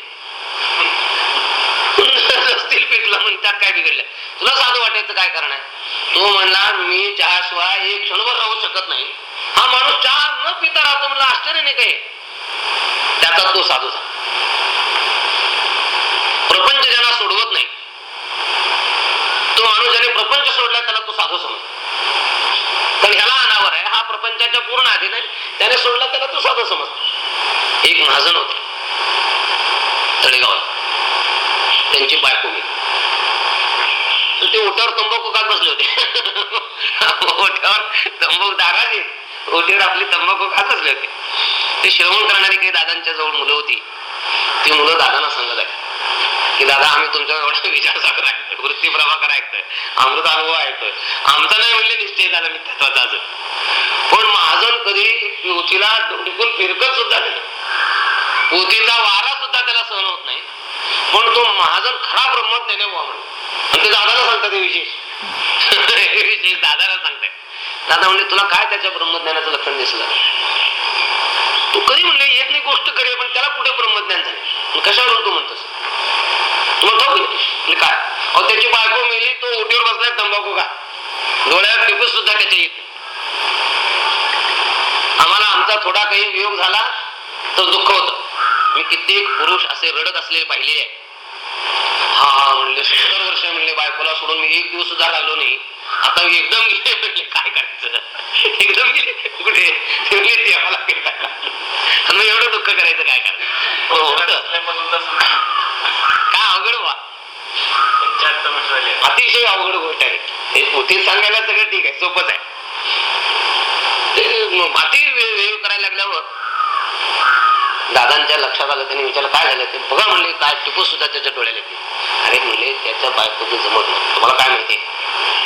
सुंदर असतील पिकलं म्हणजे त्यात काय बिघडलं? तुला साधू वाटायचं काय कारण आहे तो म्हणला मी चहाशिवाय एक क्षणभर राहू शकत नाही. हा माणूस चहा न पिता राहतो म्हणलं आश्चर्य नाही काही. त्याचा तो साधू झाला. प्रपंच ज्यांना सोडवत नाही तो माणूस ज्याने प्रपंच सोडला त्याला तो साधू समज पण ह्याला अनावर आहे हा प्रपंचाच्या पूर्ण आधी नाही त्याने सोडला त्याला तो साधू समज एक महाजन होत तळेगावात त्यांची बायको मी ते ओट्यावर तंबाखू खात बसले होते. ओट्यावर तंबाखू दागाचे ओट्यावर आपली तंबाखू खात असले होते. ते श्रवण करणारी काही दादांच्या जवळ मुलं होती. ती मुलं दादांना सांगत आहे की दादा आम्ही तुमच्या एवढा विचार सागर ऐकतोय. वृत्ती प्रभाकर ऐकतोय. अमृत अनुभव ऐकतोय. आमचा नाही म्हणले निश्चय झाला मी अजून पण महाजन कधी पोथीला डोकून फिरकत सुद्धा नाही. पोथीचा वारा सुद्धा त्याला सहन होत नाही. पण तो महाजन खरा ब्रह्मज्ञाने व्हा म्हणून. आणि ते दादाला सांगतात हे विशेष. विशेष दादाला सांगताय दादा म्हणले तुला काय त्याच्या ब्रह्मज्ञानाचं लक्षण दिसलं? तू कधी म्हणले येत नाही गोष्ट करे पण त्याला कुठे ब्रह्मज्ञान झाले? कशावरून तू म्हणतोस? तुम्हाला काय? अहो त्याची बायको मेली तो ओटीवर बसलाय तंबाखू का डोळ्यावर टिपूस सुद्धा त्याच्या येत आम्हाला आमचा थोडा काही वियोग झाला तर दुःख होत. मी कित्येक पुरुष असे रडत असलेले पाहिले आहे. हा म्हणले सत्तर वर्ष म्हणले बायकोला सोडून मी एक दिवस सुद्धा राहिलो नाही. आता एकदम गेले म्हणले काय करायचं? एकदम गेले कुठे? ते देवाला भेटायला. आणि मग एवढं दुःख करायचं काय करायचं हो
समजा
काय अवघड वा. अतिशय अवघड गोष्ट आहे. हे पोथीत सांगायला सगळं ठीक आहे सोपंच आहे. ते म- माती वेळ करायला लागल्यावर दादांच्या लक्षात आलं त्यांनी विचारलं काय झालं? ते बघा म्हणले काय टिपू सुद्धा त्याच्या डोळ्याला अरे म्हणले त्याच्या बायकोचं जमत नाही. तुम्हाला काय माहिती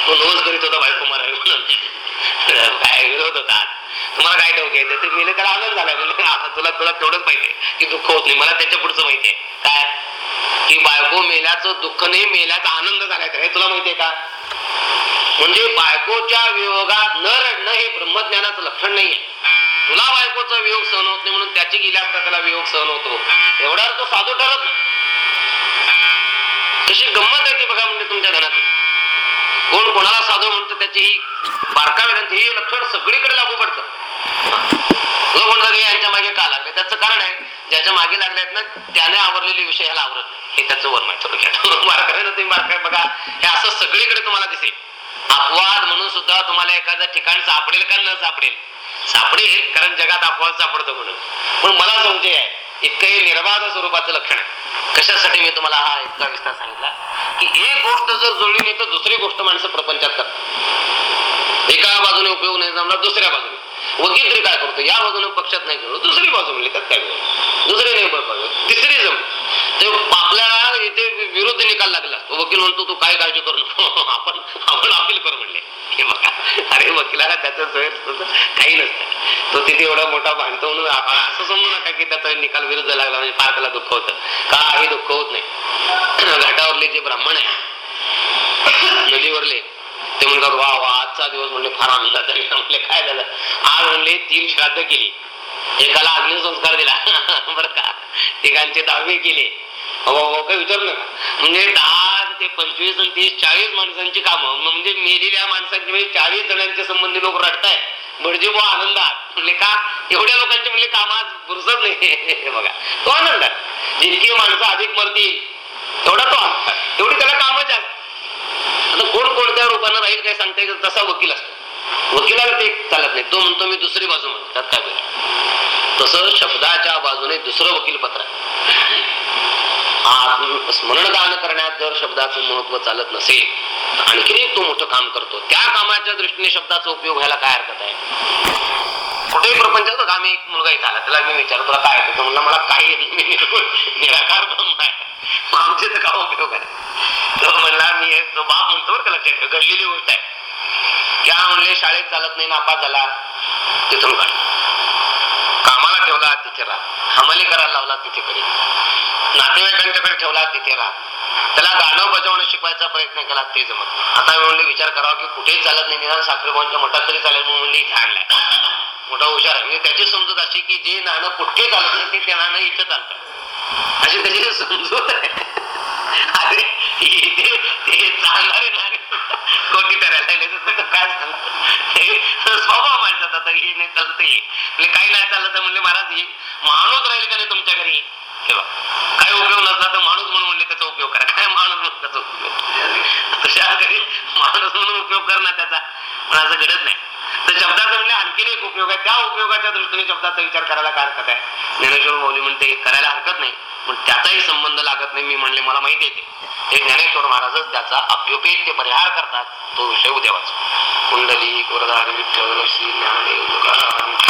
तो नवस करीत होता बायको मला काय विरोध होता तुम्हाला काय ठाऊक आहे ते मेले त्याला आनंद झाला. म्हणजे आता तुला तुला तेवढंच माहिती की दुःख होत नाही. मला त्याच्या पुढचं माहिती आहे. काय? की बायको मेल्याचं दुःख नाही मेल्याचा आनंद झालाय हे तुला माहितीये का? म्हणजे बायकोच्या वियोगात न रडणं हे ब्रह्मज्ञानाचं लक्षण नाहीये तुला बायकोचा वियोग सहन होत नाही म्हणून त्याची गेल्या असता त्याला वियोग सहन होतो. एवढा तो साधू ठरत नाही. तशी गंमत आहे ती बघा म्हणजे तुमच्या घरात कोण कोणाला साधू म्हणतो त्याची ही बारका वेदांची ही लक्षण सगळीकडे लागू पडतं यांच्या मागे का लागले? त्याचं कारण आहे ज्याच्या मागे लागले आहेत ना त्याने आवरलेले विषय ह्याला आवरत हे त्याचं वर आहे थोडक्यात तुम्ही बारकावे बघा हे असं सगळीकडे तुम्हाला दिसेल. अपवाद म्हणून सुद्धा तुम्हाला एखादं ठिकाण सापडेल का न सापडेल? सापडेल कारण जगात अपवाद सापडतो म्हणून. पण मला संशय आहे इतकं हे निर्बाध स्वरूपाचं लक्षण आहे. कशासाठी मी तुम्हाला हा इतका विस्तार सांगितला? की एक गोष्ट जर जुळली नाही तर दुसरी गोष्ट माणसं प्रपंचात करतात. एका बाजूने उपयोग नाही जमला दुसऱ्या बाजूने. वकील तरी काय करतो? या बाजूने पक्षात नाही करतो दुसरी बाजू म्हणली त्यात काय दुसरी नाही बरोबर तिसरी जम ते आपल्याला इथे विरुद्ध निकाल लागला वकील म्हणतो तू काय काळजी करू नको आपण आपण अपील करू म्हणले. हे बघा. अरे वकिलाला त्याचं सोय काही नसतं. तो तिथे एवढा मोठा भांडतो म्हणून असं समजू नका की त्याचा निकाल विरुद्ध लागला म्हणजे फार त्याला दुःख होतं. काही दुःख होत नाही. घाटावरले जे ब्राह्मण आहे नदीवरले ते म्हणतात वा वा आजचा दिवस म्हणले फार आनंदाचा म्हणले काय झालं? आज म्हणले तीन श्राद्ध केली. एकाला अग्निसंस्कार दिला. बरं का? तिघांचे दहावे केले. हो काही विचारू नका. म्हणजे दहा ते पंचवीस आणि तीस चाळीस माणसांची कामं. म्हणजे मेलेल्या माणसांची म्हणजे चाळीस जणांचे संबंधी लोक रडताय म्हणजे बो आनंदात. म्हणले का? एवढ्या लोकांचे म्हणले काम आज बुरसत नाही? बघा. तो आनंदात. जितकी माणसं अधिक मरतील तेवढा तो आनंदात. तेवढी त्याला कामं जास्त. आता कोण कोणत्या रूपानं राहील काय सांगता येईल तसा वकील असतो. वकिलाला ते चालत नाही. तो म्हणतो मी दुसरी बाजू म्हणतो. त्यात काय तसं शब्दाच्या बाजूने दुसरं वकील पत्र हा स्मरणदान करण्यात जर शब्दाचं महत्त्व चालत नसेल आणखीन एक तो मोठं काम करतो त्या कामाच्या दृष्टीने शब्दाचा उपयोग व्हायला काय हरकत आहे? कुठेही प्रपंचात आम्ही एक मुलगा इथं आला त्याला मी विचारतो तुला काय येतं म्हणलं मला काही नाही, मी निराकार ब्रह्म आहे. मग आमचे तर काय उपयोग आहे? तो म्हणला मी तो बाप म्हणतो बरं का लक्षात ठेव, घडलेली गोष्ट आहे. त्या म्हणले शाळेत चालत नाही नापास झाला. तिथून काढ कामाला ठेवला तिथे राहा हमाली करायला लावला तिथे करी नातेवाईकांच्याकडे ठेवला तिथे राहा त्याला गाणं बजावणं शिकवायचा प्रयत्न केला ते जमत आता मी म्हणले विचार करावा की कुठेच चालत नाही निदान साखरेबाबांच्या मठात तरी चालेल म्हणून म्हणले इथे आणलाय. मोठा हुशार आहे. म्हणजे त्याची समजूत अशी की जे नाणं कुठे चालत नाही ते त्या नाणं इथं चालतं अशी त्याची समजूत आहे. अरे इथे ते चालणारे कोटी करायला लागले? काय सांगतो स्वभाव माणसाचा आता हे नाही चालत हे. म्हणजे काही नाही चाललं तर म्हणले महाराज हे माणूस राहील का नाही तुमच्या घरी? हे काय उपयोग नसला तर माणूस म्हणून म्हणले त्याचा उपयोग करा. काय माणूस म्हणून त्याचा उपयोग? तशा घरी माणूस म्हणून उपयोग कर ना त्याचा पण असं घडत नाही. तर शब्दाचा म्हणजे आणखीन एक उपयोग आहे. त्या उपयोगाच्या दृष्टीने शब्दाचा विचार करायला काय हरकत आहे? ज्ञानेश्वर माऊली म्हणते करायला हरकत नाही. पण त्याचाही संबंध लागत नाही. मी म्हणले मला माहिती येते हे ज्ञानेश्वर महाराजच त्याचा अप्योपेत्य परिहार करतात. तो विषय उद्या वाच कुंडली कोरधारी विठ्ठल श्री ज्ञानदेव